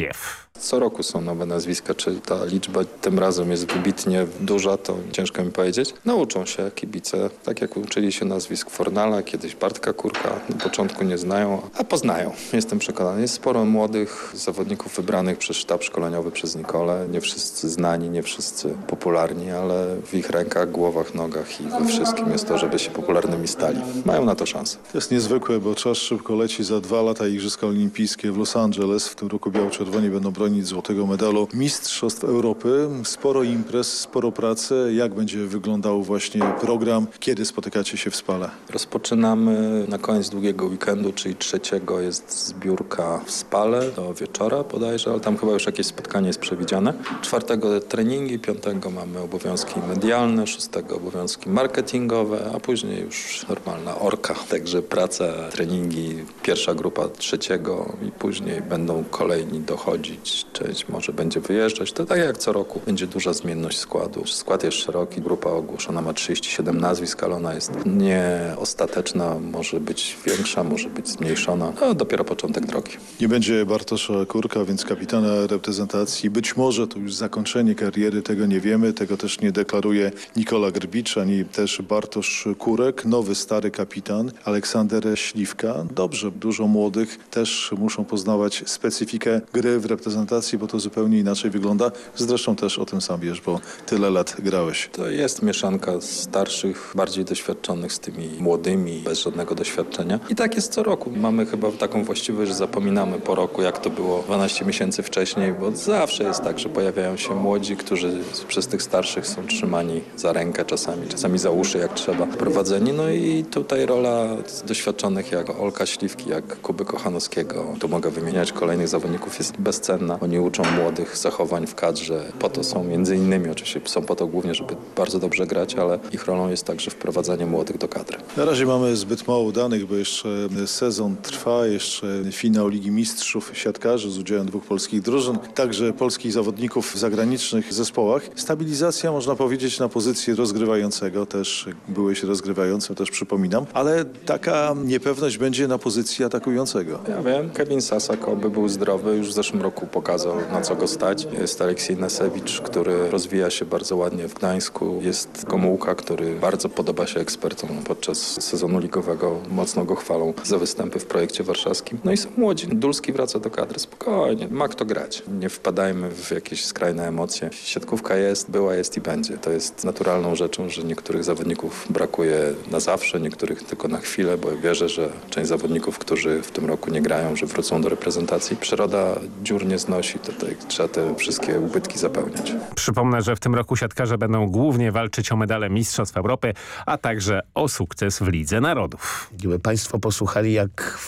Co roku są nowe nazwiska. Czy ta liczba tym razem jest wybitnie duża, to ciężko mi powiedzieć. Nauczą się kibice, tak jak uczyli się nazwisk Fornala, kiedyś Bartka Kurka. Na początku nie znają, a poznają. Jestem przekonany. Jest sporo młodych zawodników wybranych przez sztab szkoleniowy, przez Nikolę. Nie wszyscy znani, nie wszyscy popularni, ale w ich rękach, głowach, nogach i we wszystkim jest to, żeby się popularnymi stali. Mają na to szansę. To jest niezwykłe, bo czas szybko leci. Za dwa lata Igrzyska Olimpijskie w Los Angeles. W tym roku biało-czerwony Czerwoni będą bronić złotego medalu Mistrzostw Europy. Sporo imprez, sporo pracy. Jak będzie wyglądał właśnie program? Kiedy spotykacie się w Spale? Rozpoczynamy na koniec długiego weekendu, czyli trzeciego jest zbiórka w Spale do wieczora bodajże, ale tam chyba już jakieś spotkanie jest przewidziane. Czwartego treningi, piątego mamy obowiązki medialne, szóstego obowiązki marketingowe, a później już normalna orka. Także praca, treningi, pierwsza grupa trzeciego i później będą kolejni dochodzić chodzić, część może będzie wyjeżdżać. To tak jak co roku będzie duża zmienność składu. Skład jest szeroki, grupa ogłoszona ma 37 nazwisk, ale ona jest nieostateczna, może być większa, może być zmniejszona. No, dopiero początek drogi. Nie będzie Bartosza Kurka, więc kapitana reprezentacji. Być może to już zakończenie kariery, tego nie wiemy. Tego też nie deklaruje Nikola Grbicz, ani też Bartosz Kurek. Nowy, stary kapitan, Aleksander Śliwka. Dobrze, dużo młodych też muszą poznawać specyfikę gry w reprezentacji, bo to zupełnie inaczej wygląda. Zresztą też o tym sam wiesz, bo tyle lat grałeś. To jest mieszanka starszych, bardziej doświadczonych z tymi młodymi, bez żadnego doświadczenia. I tak jest co roku. Mamy chyba taką właściwość, że zapominamy po roku, jak to było 12 miesięcy wcześniej, bo zawsze jest tak, że pojawiają się młodzi, którzy przez tych starszych są trzymani za rękę czasami, czasami za uszy, jak trzeba, prowadzeni. No i tutaj rola doświadczonych jak Olka Śliwki, jak Kuby Kochanowskiego, tu mogę wymieniać kolejnych zawodników, jest bezcenna. Oni uczą młodych zachowań w kadrze. Po to są między innymi, oczywiście są po to głównie, żeby bardzo dobrze grać, ale ich rolą jest także wprowadzanie młodych do kadry. Na razie mamy zbyt mało danych, bo jeszcze sezon trwa, jeszcze finał Ligi Mistrzów Siatkarzy z udziałem dwóch polskich drużyn, także polskich zawodników w zagranicznych zespołach. Stabilizacja, można powiedzieć, na pozycji rozgrywającego, też byłeś rozgrywającym, też przypominam, ale taka niepewność będzie na pozycji atakującego. Ja wiem, Kevin Sasak, oby był zdrowy, już w zeszłym roku pokazał, na co go stać. Jest Aleksiej Nasewicz, który rozwija się bardzo ładnie w Gdańsku. Jest Gomułka, który bardzo podoba się ekspertom podczas sezonu ligowego. Mocno go chwalą za występy w projekcie warszawskim. No i są młodzi. Dulski wraca do kadry. Spokojnie, ma kto grać. Nie wpadajmy w jakieś skrajne emocje. Siatkówka jest, była, jest i będzie. To jest naturalną rzeczą, że niektórych zawodników brakuje na zawsze, niektórych tylko na chwilę, bo wierzę, że część zawodników, którzy w tym roku nie grają, że wrócą do reprezentacji. Przyroda dziur nie znosi, tutaj trzeba te wszystkie ubytki zapełniać. Przypomnę, że w tym roku siatkarze będą głównie walczyć o medale Mistrzostw Europy, a także o sukces w Lidze Narodów. Gdyby Państwo posłuchali jak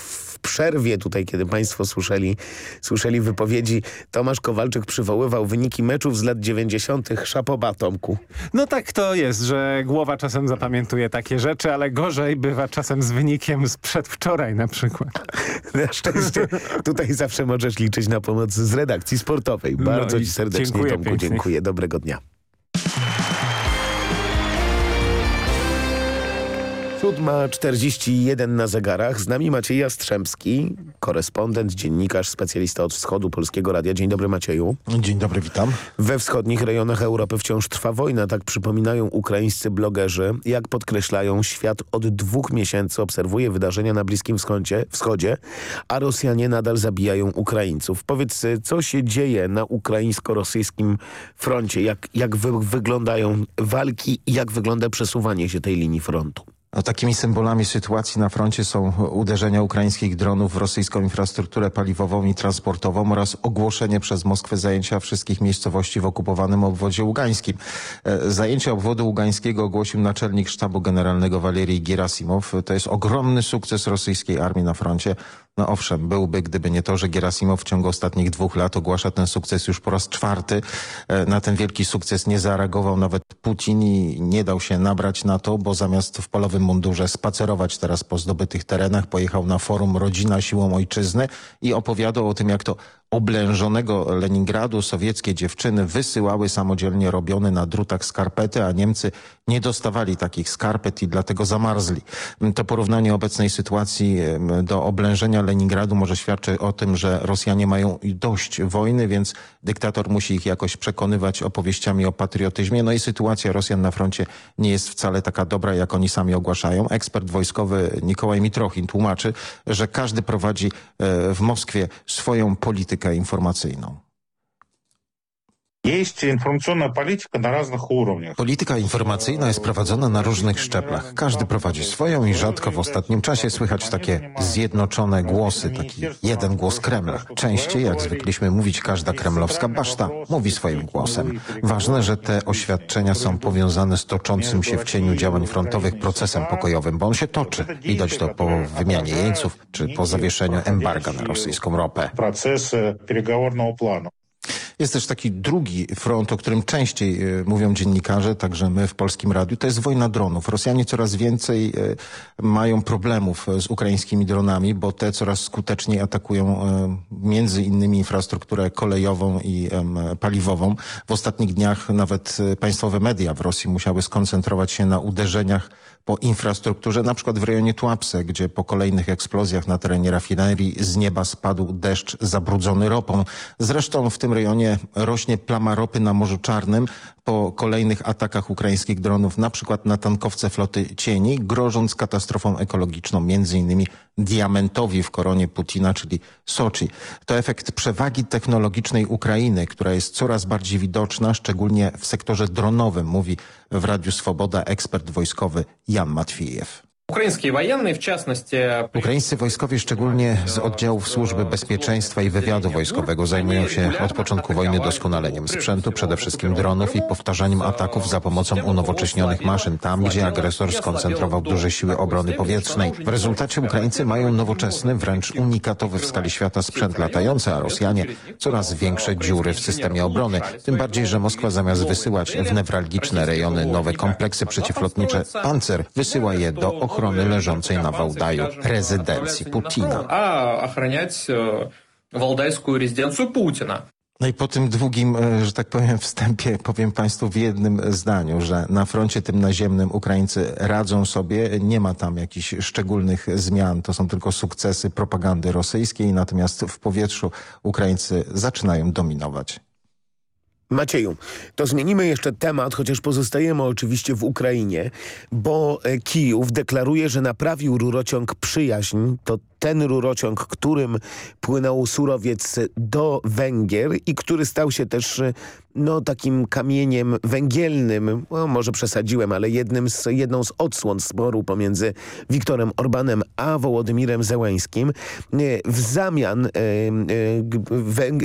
przerwie tutaj, kiedy państwo słyszeli, słyszeli wypowiedzi, Tomasz Kowalczyk przywoływał wyniki meczów z lat 90. Szapoba, Tomku. No tak to jest, że głowa czasem zapamiętuje takie rzeczy, ale gorzej bywa czasem z wynikiem z przedwczoraj na przykład. Na szczęście tutaj zawsze możesz liczyć na pomoc z redakcji sportowej. No Bardzo no Ci serdecznie, Tomku, pięknie. dziękuję. Dobrego dnia. 7.41 na zegarach. Z nami Maciej Jastrzębski, korespondent, dziennikarz, specjalista od wschodu Polskiego Radia. Dzień dobry Macieju. Dzień dobry, witam. We wschodnich rejonach Europy wciąż trwa wojna, tak przypominają ukraińscy blogerzy. Jak podkreślają, świat od dwóch miesięcy obserwuje wydarzenia na Bliskim Wschodzie, wschodzie a Rosjanie nadal zabijają Ukraińców. Powiedz, co się dzieje na ukraińsko-rosyjskim froncie? Jak, jak wy, wyglądają walki i jak wygląda przesuwanie się tej linii frontu? No, takimi symbolami sytuacji na froncie są uderzenia ukraińskich dronów w rosyjską infrastrukturę paliwową i transportową oraz ogłoszenie przez Moskwę zajęcia wszystkich miejscowości w okupowanym obwodzie ługańskim. E, zajęcie obwodu ługańskiego ogłosił naczelnik sztabu generalnego Walerii Gerasimow. To jest ogromny sukces rosyjskiej armii na froncie. No owszem, byłby, gdyby nie to, że Gerasimow w ciągu ostatnich dwóch lat ogłasza ten sukces już po raz czwarty. E, na ten wielki sukces nie zareagował nawet Putin i nie dał się nabrać na to, bo zamiast w polowym mundurze spacerować teraz po zdobytych terenach, pojechał na forum Rodzina siłą ojczyzny i opowiadał o tym, jak to oblężonego Leningradu sowieckie dziewczyny wysyłały samodzielnie robione na drutach skarpety, a Niemcy nie dostawali takich skarpet i dlatego zamarzli. To porównanie obecnej sytuacji do oblężenia Leningradu może świadczyć o tym, że Rosjanie mają dość wojny, więc dyktator musi ich jakoś przekonywać opowieściami o patriotyzmie. No i sytuacja Rosjan na froncie nie jest wcale taka dobra, jak oni sami ogłaszają. Ekspert wojskowy Nikołaj Mitrochin tłumaczy, że każdy prowadzi e, w Moskwie swoją politykę politykę informacyjną. Polityka informacyjna jest prowadzona na różnych szczeblach. Każdy prowadzi swoją i rzadko w ostatnim czasie słychać takie zjednoczone głosy, taki jeden głos Kremla. Częściej, jak zwykliśmy mówić, każda kremlowska baszta mówi swoim głosem. Ważne, że te oświadczenia są powiązane z toczącym się w cieniu działań frontowych procesem pokojowym, bo on się toczy. Widać to po wymianie jeńców, czy po zawieszeniu embarga na rosyjską ropę. Proces planu. Jest też taki drugi front, o którym częściej e, mówią dziennikarze, także my w Polskim Radiu, to jest wojna dronów. Rosjanie coraz więcej e, mają problemów e, z ukraińskimi dronami, bo te coraz skuteczniej atakują między innymi infrastrukturę kolejową i paliwową. W ostatnich dniach nawet państwowe media w Rosji musiały skoncentrować się na uderzeniach po infrastrukturze, na przykład w rejonie Tuapse, gdzie po kolejnych eksplozjach na terenie rafinerii z nieba spadł deszcz zabrudzony ropą. Zresztą w tym rejonie rośnie plama ropy na Morzu Czarnym po kolejnych atakach ukraińskich dronów, na przykład na tankowce floty cieni, grożąc katastrofą ekologiczną, między innymi diamentowi w koronie Putina, czyli Soczi. To efekt przewagi technologicznej Ukrainy, która jest coraz bardziej widoczna, szczególnie w sektorze dronowym, mówi w Radiu Swoboda ekspert wojskowy Jan Matwiejew. Ukraińscy wojskowi, szczególnie z oddziałów Służby Bezpieczeństwa i Wywiadu Wojskowego, zajmują się od początku wojny doskonaleniem sprzętu, przede wszystkim dronów i powtarzaniem ataków za pomocą unowocześnionych maszyn, tam gdzie agresor skoncentrował duże siły obrony powietrznej. W rezultacie Ukraińcy mają nowoczesny, wręcz unikatowy w skali świata sprzęt latający, a Rosjanie coraz większe dziury w systemie obrony. Tym bardziej, że Moskwa zamiast wysyłać w newralgiczne rejony nowe kompleksy przeciwlotnicze Pancer, wysyła je do ochrony ochrony leżącej na Wałdaju rezydencji Putina. A ochraniać e, Waldajską rezydencję Putina. No i po tym długim, e, że tak powiem, wstępie powiem Państwu w jednym zdaniu, że na froncie tym naziemnym Ukraińcy radzą sobie, nie ma tam jakichś szczególnych zmian, to są tylko sukcesy propagandy rosyjskiej, natomiast w powietrzu Ukraińcy zaczynają dominować. Macieju, to zmienimy jeszcze temat, chociaż pozostajemy oczywiście w Ukrainie, bo e, Kijów deklaruje, że naprawił rurociąg Przyjaźń. To ten rurociąg, którym płynął surowiec do Węgier i który stał się też no, takim kamieniem węgielnym, no, może przesadziłem, ale jednym z, jedną z odsłon sporu pomiędzy Wiktorem Orbanem a Wołodymirem Zełańskim. W zamian,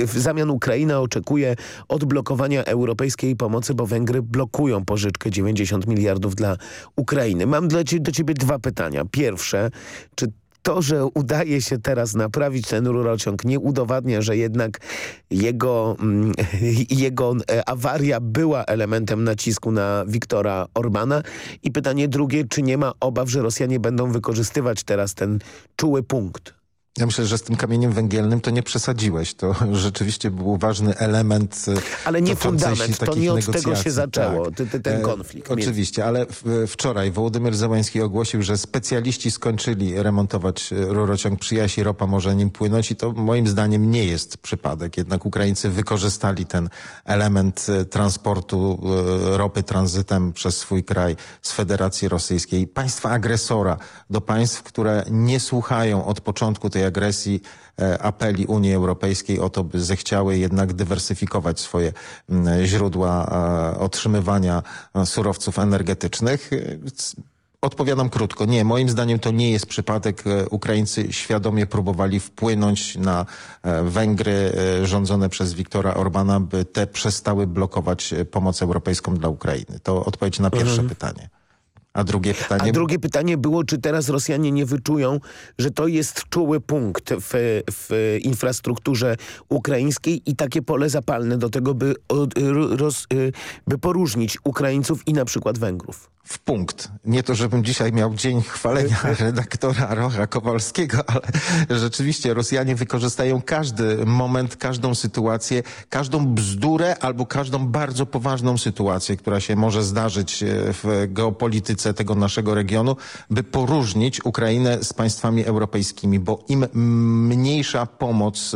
w zamian Ukraina oczekuje odblokowania europejskiej pomocy, bo Węgry blokują pożyczkę 90 miliardów dla Ukrainy. Mam dla do ciebie dwa pytania. Pierwsze, czy to, że udaje się teraz naprawić ten rurociąg, nie udowadnia, że jednak jego, mm, jego e, awaria była elementem nacisku na Wiktora Orbana. I pytanie drugie, czy nie ma obaw, że Rosjanie będą wykorzystywać teraz ten czuły punkt? Ja myślę, że z tym kamieniem węgielnym to nie przesadziłeś. To rzeczywiście był ważny element e, Ale nie fundament, to nie od tego się zaczęło, tak. ten konflikt. E, oczywiście, ale wczoraj Wołodymyr Zełański ogłosił, że specjaliści skończyli remontować e, rurociąg przyjaźni, ropa może nim płynąć i to moim zdaniem nie jest przypadek. Jednak Ukraińcy wykorzystali ten element e, transportu ropy tranzytem przez swój kraj z Federacji Rosyjskiej, państwa agresora, do państw, które nie słuchają od początku tej agresji e, apeli Unii Europejskiej o to, by zechciały jednak dywersyfikować swoje źródła e, otrzymywania e, surowców energetycznych. Odpowiadam krótko. Nie, moim zdaniem to nie jest przypadek. Ukraińcy świadomie próbowali wpłynąć na Węgry rządzone przez Wiktora Orbana, by te przestały blokować pomoc europejską dla Ukrainy. To odpowiedź na pierwsze mhm. pytanie. A drugie pytanie? A drugie pytanie było, czy teraz Rosjanie nie wyczują, że to jest czuły punkt w, w infrastrukturze ukraińskiej i takie pole zapalne do tego, by, roz, by poróżnić Ukraińców i na przykład Węgrów w punkt. Nie to, żebym dzisiaj miał dzień chwalenia redaktora Rocha Kowalskiego, ale rzeczywiście Rosjanie wykorzystają każdy moment, każdą sytuację, każdą bzdurę albo każdą bardzo poważną sytuację, która się może zdarzyć e, w geopolityce tego naszego regionu, by poróżnić Ukrainę z państwami europejskimi, bo im mniejsza pomoc,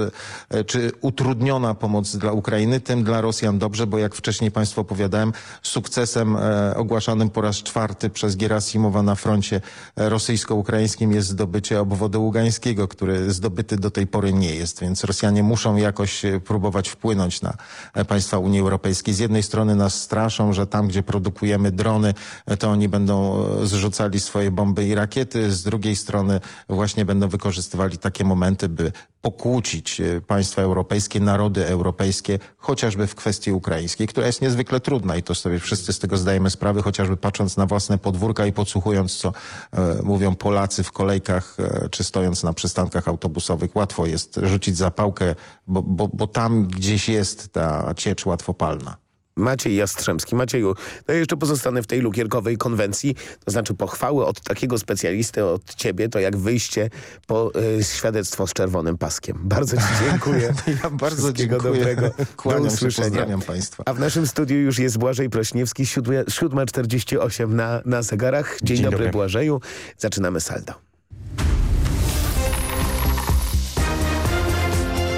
e, czy utrudniona pomoc dla Ukrainy, tym dla Rosjan dobrze, bo jak wcześniej Państwu opowiadałem, sukcesem e, ogłaszanym po raz czwarty przez Gerasimowa na froncie rosyjsko-ukraińskim jest zdobycie obwodu ługańskiego, który zdobyty do tej pory nie jest, więc Rosjanie muszą jakoś e, próbować wpłynąć na e, państwa Unii Europejskiej. Z jednej strony nas straszą, że tam, gdzie produkujemy drony, e, to oni będą zrzucali swoje bomby i rakiety, z drugiej strony właśnie będą wykorzystywali takie momenty, by pokłócić państwa europejskie, narody europejskie, chociażby w kwestii ukraińskiej, która jest niezwykle trudna i to sobie wszyscy z tego zdajemy sprawę, chociażby patrząc na własne podwórka i podsłuchując, co e, mówią Polacy w kolejkach, e, czy stojąc na przystankach autobusowych. Łatwo jest rzucić zapałkę, bo, bo, bo tam gdzieś jest ta ciecz łatwopalna. Maciej Jastrzębski. Macieju, no jeszcze pozostanę w tej lukierkowej konwencji, to znaczy pochwały od takiego specjalisty, od ciebie, to jak wyjście po y, świadectwo z czerwonym paskiem. Bardzo ci dziękuję. ja bardzo dziękuję. dobrego. Kłaniam Do usłyszenia. Się, pozdrawiam państwa. A w naszym studiu już jest Błażej Prośniewski, 7.48 na, na zegarach. Dzień, Dzień dobry, dobry Błażeju. Zaczynamy saldo.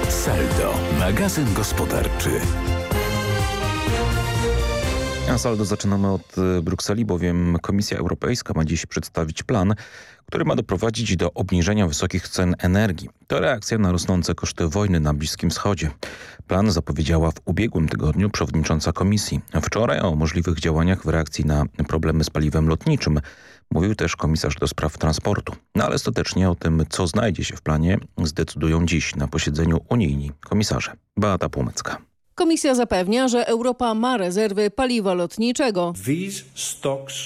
Saldo, magazyn gospodarczy. A saldo zaczynamy od y, Brukseli, bowiem Komisja Europejska ma dziś przedstawić plan, który ma doprowadzić do obniżenia wysokich cen energii. To reakcja na rosnące koszty wojny na Bliskim Wschodzie. Plan zapowiedziała w ubiegłym tygodniu przewodnicząca komisji. Wczoraj o możliwych działaniach w reakcji na problemy z paliwem lotniczym mówił też komisarz do spraw transportu. No ale ostatecznie o tym, co znajdzie się w planie, zdecydują dziś na posiedzeniu unijni komisarze. Beata Płomecka. Komisja zapewnia, że Europa ma rezerwy paliwa lotniczego.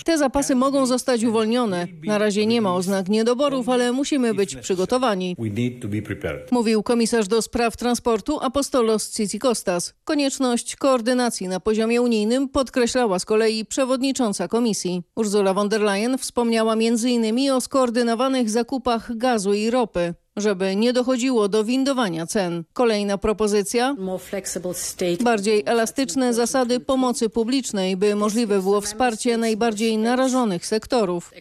Te zapasy mogą zostać uwolnione. Na razie nie ma oznak niedoborów, ale musimy być przygotowani. Mówił komisarz do spraw transportu Apostolos Tsitsikostas. Konieczność koordynacji na poziomie unijnym podkreślała z kolei przewodnicząca komisji. Ursula von der Leyen wspomniała m.in. o skoordynowanych zakupach gazu i ropy żeby nie dochodziło do windowania cen. Kolejna propozycja bardziej elastyczne zasady pomocy publicznej, by możliwe było wsparcie najbardziej narażonych sektorów.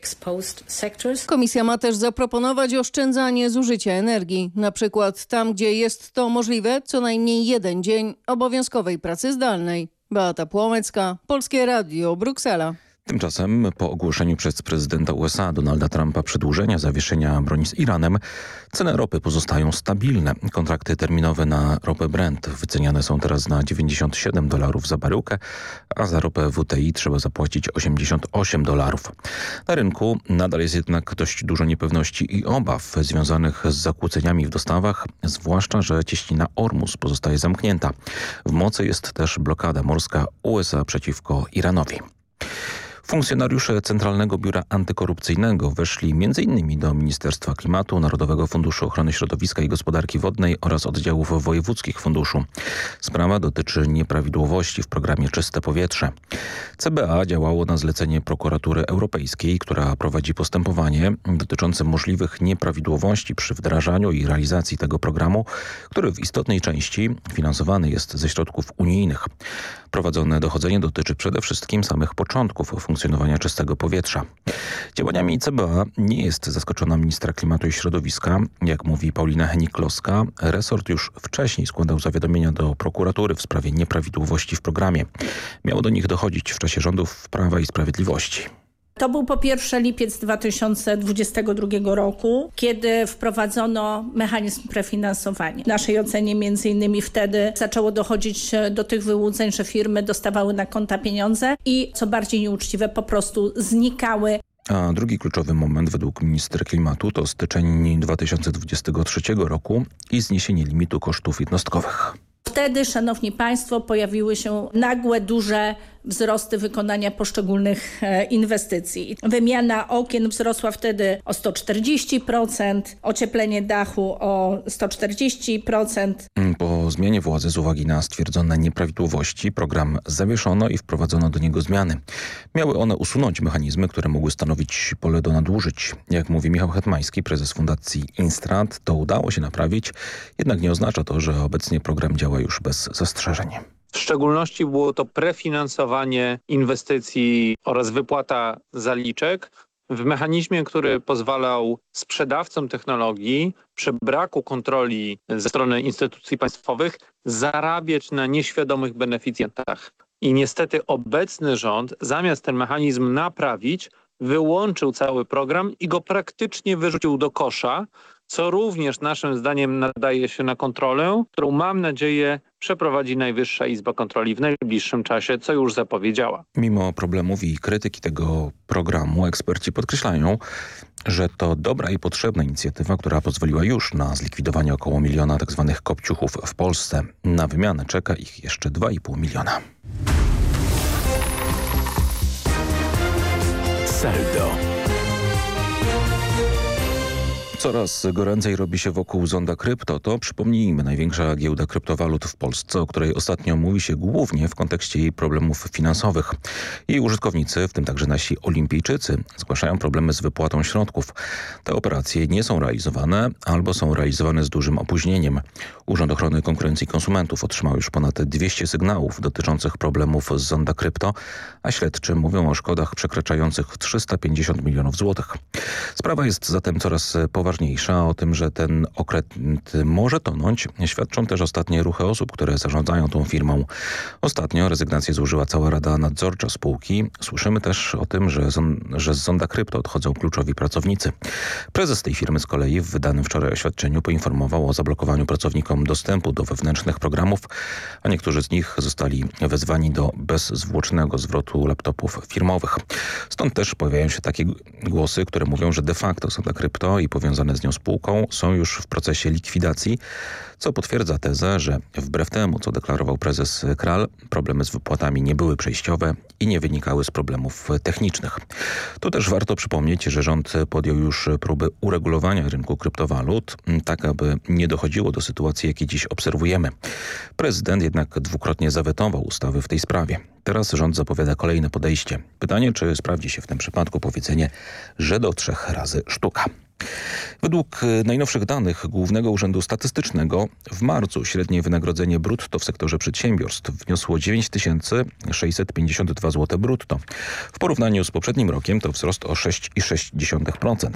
Komisja ma też zaproponować oszczędzanie zużycia energii, na przykład tam, gdzie jest to możliwe, co najmniej jeden dzień obowiązkowej pracy zdalnej. Beata Płomecka, Polskie Radio, Bruksela. Tymczasem po ogłoszeniu przez prezydenta USA Donalda Trumpa przedłużenia zawieszenia broni z Iranem, ceny ropy pozostają stabilne. Kontrakty terminowe na ropę Brent wyceniane są teraz na 97 dolarów za baryłkę, a za ropę WTI trzeba zapłacić 88 dolarów. Na rynku nadal jest jednak dość dużo niepewności i obaw związanych z zakłóceniami w dostawach, zwłaszcza, że cieśnina Ormus pozostaje zamknięta. W mocy jest też blokada morska USA przeciwko Iranowi. Funkcjonariusze Centralnego Biura Antykorupcyjnego weszli m.in. do Ministerstwa Klimatu, Narodowego Funduszu Ochrony Środowiska i Gospodarki Wodnej oraz oddziałów wojewódzkich funduszu. Sprawa dotyczy nieprawidłowości w programie Czyste Powietrze. CBA działało na zlecenie prokuratury europejskiej, która prowadzi postępowanie dotyczące możliwych nieprawidłowości przy wdrażaniu i realizacji tego programu, który w istotnej części finansowany jest ze środków unijnych. Prowadzone dochodzenie dotyczy przede wszystkim samych początków funkcjonowania czystego powietrza. Działaniami CBA nie jest zaskoczona ministra klimatu i środowiska. Jak mówi Paulina Henik-Kloska, resort już wcześniej składał zawiadomienia do prokuratury w sprawie nieprawidłowości w programie. Miało do nich dochodzić w czasie rządów Prawa i Sprawiedliwości. To był po pierwsze lipiec 2022 roku, kiedy wprowadzono mechanizm prefinansowania. W naszej ocenie między innymi wtedy zaczęło dochodzić do tych wyłudzeń, że firmy dostawały na konta pieniądze i co bardziej nieuczciwe po prostu znikały a drugi kluczowy moment według ministra klimatu to styczeń 2023 roku i zniesienie limitu kosztów jednostkowych. Wtedy, szanowni państwo, pojawiły się nagłe, duże wzrosty wykonania poszczególnych e, inwestycji. Wymiana okien wzrosła wtedy o 140%, ocieplenie dachu o 140%. Po zmianie władzy z uwagi na stwierdzone nieprawidłowości program zawieszono i wprowadzono do niego zmiany. Miały one usunąć mechanizmy, które mogły stanowić pole do nadużyć. Jak mówi Michał Hetmański, prezes Fundacji Instrat, to udało się naprawić, jednak nie oznacza to, że obecnie program działa już bez zastrzeżeń. W szczególności było to prefinansowanie inwestycji oraz wypłata zaliczek w mechanizmie, który pozwalał sprzedawcom technologii przy braku kontroli ze strony instytucji państwowych zarabiać na nieświadomych beneficjentach. I niestety obecny rząd zamiast ten mechanizm naprawić wyłączył cały program i go praktycznie wyrzucił do kosza, co również naszym zdaniem nadaje się na kontrolę, którą mam nadzieję przeprowadzi Najwyższa Izba Kontroli w najbliższym czasie, co już zapowiedziała. Mimo problemów i krytyki tego programu eksperci podkreślają, że to dobra i potrzebna inicjatywa, która pozwoliła już na zlikwidowanie około miliona tzw. Tak kopciuchów w Polsce. Na wymianę czeka ich jeszcze 2,5 miliona. Saldo. Coraz goręcej robi się wokół zonda krypto. To, przypomnijmy, największa giełda kryptowalut w Polsce, o której ostatnio mówi się głównie w kontekście jej problemów finansowych. Jej użytkownicy, w tym także nasi olimpijczycy, zgłaszają problemy z wypłatą środków. Te operacje nie są realizowane albo są realizowane z dużym opóźnieniem. Urząd Ochrony Konkurencji i Konsumentów otrzymał już ponad 200 sygnałów dotyczących problemów z zonda krypto, a śledczy mówią o szkodach przekraczających 350 milionów złotych. Sprawa jest zatem coraz poważniejsza. O tym, że ten okręt może tonąć, świadczą też ostatnie ruchy osób, które zarządzają tą firmą. Ostatnio rezygnację złożyła cała Rada Nadzorcza spółki. Słyszymy też o tym, że, że z Zonda Krypto odchodzą kluczowi pracownicy. Prezes tej firmy z kolei w wydanym wczoraj oświadczeniu poinformował o zablokowaniu pracownikom dostępu do wewnętrznych programów, a niektórzy z nich zostali wezwani do bezzwłocznego zwrotu laptopów firmowych. Stąd też pojawiają się takie głosy, które mówią, że de facto Sonda Krypto i powiązane z nią spółką są już w procesie likwidacji, co potwierdza tezę, że wbrew temu, co deklarował prezes Kral, problemy z wypłatami nie były przejściowe i nie wynikały z problemów technicznych. Tu też warto przypomnieć, że rząd podjął już próby uregulowania rynku kryptowalut, tak aby nie dochodziło do sytuacji, jakiej dziś obserwujemy. Prezydent jednak dwukrotnie zawetował ustawy w tej sprawie. Teraz rząd zapowiada kolejne podejście. Pytanie, czy sprawdzi się w tym przypadku powiedzenie, że do trzech razy sztuka. Według e, najnowszych danych Głównego Urzędu Statystycznego w marcu średnie wynagrodzenie brutto w sektorze przedsiębiorstw wniosło 9652 zł brutto. W porównaniu z poprzednim rokiem to wzrost o 6,6%.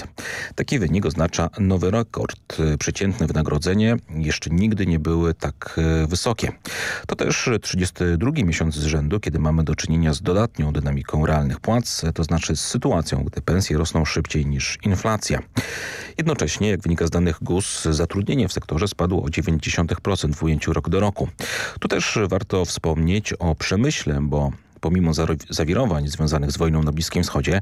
Taki wynik oznacza nowy rekord. Przeciętne wynagrodzenie jeszcze nigdy nie były tak e, wysokie. To też 32 miesiąc z rzędu, kiedy mamy do czynienia z dodatnią dynamiką realnych płac, to znaczy z sytuacją, gdy pensje rosną szybciej niż inflacja. Jednocześnie, jak wynika z danych GUS, zatrudnienie w sektorze spadło o 0,9% w ujęciu rok do roku. Tu też warto wspomnieć o przemyśle, bo pomimo zawirowań związanych z wojną na Bliskim Wschodzie,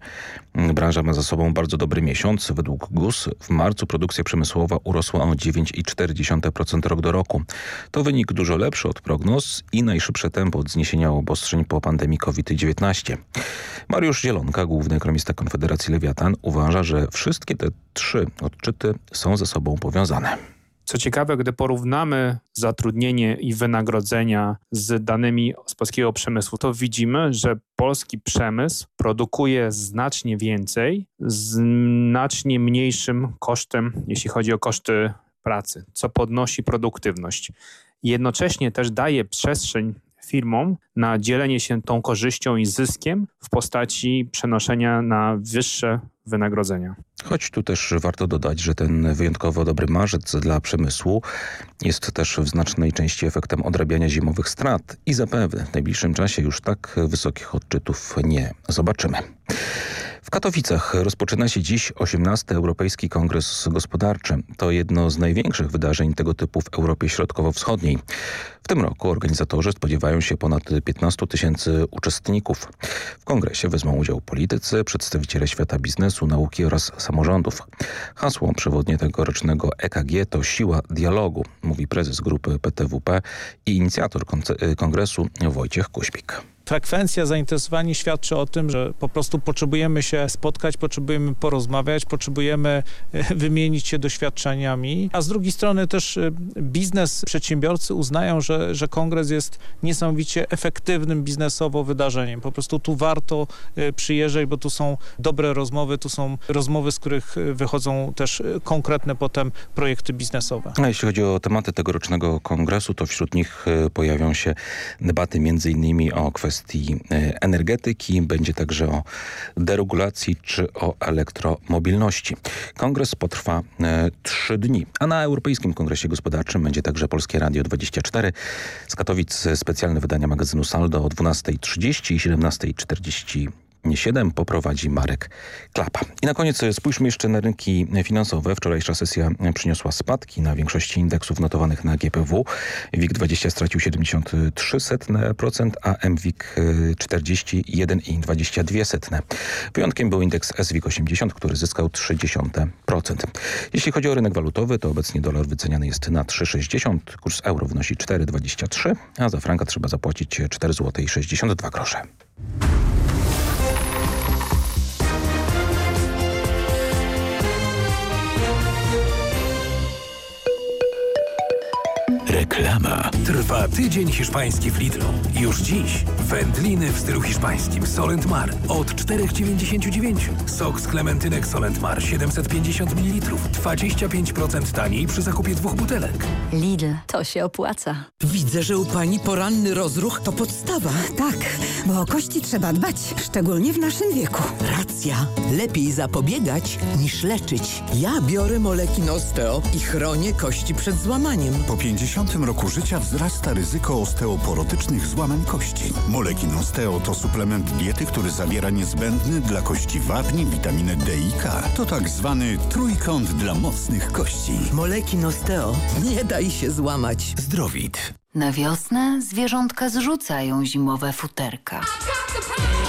mm, branża ma za sobą bardzo dobry miesiąc. Według GUS w marcu produkcja przemysłowa urosła o 9,4% rok do roku. To wynik dużo lepszy od prognoz i najszybsze tempo od zniesienia obostrzeń po pandemii COVID-19. Mariusz Zielonka, główny ekonomista Konfederacji Lewiatan, uważa, że wszystkie te trzy odczyty są ze sobą powiązane. Co ciekawe, gdy porównamy zatrudnienie i wynagrodzenia z danymi z polskiego przemysłu, to widzimy, że polski przemysł produkuje znacznie więcej, znacznie mniejszym kosztem, jeśli chodzi o koszty pracy, co podnosi produktywność. Jednocześnie też daje przestrzeń firmom na dzielenie się tą korzyścią i zyskiem w postaci przenoszenia na wyższe wynagrodzenia. Choć tu też warto dodać, że ten wyjątkowo dobry marzec dla przemysłu jest też w znacznej części efektem odrabiania zimowych strat i zapewne w najbliższym czasie już tak wysokich odczytów nie zobaczymy. W Katowicach rozpoczyna się dziś 18. Europejski Kongres Gospodarczy. To jedno z największych wydarzeń tego typu w Europie Środkowo-Wschodniej. W tym roku organizatorzy spodziewają się ponad 15 tysięcy uczestników. W kongresie wezmą udział politycy, przedstawiciele świata biznesu, nauki oraz samorządów. Hasło przewodnie tegorocznego EKG to siła dialogu, mówi prezes grupy PTWP i inicjator kongresu Wojciech Kuśpik frekwencja zainteresowania świadczy o tym, że po prostu potrzebujemy się spotkać, potrzebujemy porozmawiać, potrzebujemy e, wymienić się doświadczeniami, a z drugiej strony też e, biznes, przedsiębiorcy uznają, że, że kongres jest niesamowicie efektywnym biznesowo wydarzeniem. Po prostu tu warto e, przyjeżdżać, bo tu są dobre rozmowy, tu są rozmowy, z których wychodzą też konkretne potem projekty biznesowe. A jeśli chodzi o tematy tegorocznego kongresu, to wśród nich pojawią się debaty między innymi o kwestii kwestii e, energetyki, będzie także o deregulacji czy o elektromobilności. Kongres potrwa e, trzy dni, a na Europejskim Kongresie Gospodarczym będzie także Polskie Radio 24. Z Katowic specjalne wydania magazynu Saldo o 12.30 i 17.40 7 poprowadzi Marek Klapa. I na koniec spójrzmy jeszcze na rynki finansowe. Wczorajsza sesja przyniosła spadki na większości indeksów notowanych na GPW. WIG20 stracił 73%, a MWIG 41,22%. Wyjątkiem był indeks SWIG 80, który zyskał 0,3%. Jeśli chodzi o rynek walutowy, to obecnie dolar wyceniany jest na 3,60, kurs euro wynosi 4,23, a za franka trzeba zapłacić 4,62 zł. Reklama. Trwa tydzień hiszpański w Lidlu. Już dziś wędliny w stylu hiszpańskim Solent Mar od 4,99. Sok z klementynek Solent Mar 750 ml. 25% taniej przy zakupie dwóch butelek. Lidl, to się opłaca. Widzę, że u pani poranny rozruch to podstawa. Tak, bo o kości trzeba dbać, szczególnie w naszym wieku. Racja. Lepiej zapobiegać niż leczyć. Ja biorę moleki Osteo i chronię kości przed złamaniem. Po 50 roku życia wzrasta ryzyko osteoporotycznych złamań kości. Molekin Osteo to suplement diety, który zawiera niezbędny dla kości wapni, witaminę D i K. To tak zwany trójkąt dla mocnych kości. Molekin Osteo. Nie daj się złamać. Zdrowit. Na wiosnę zwierzątka zrzucają zimowe futerka.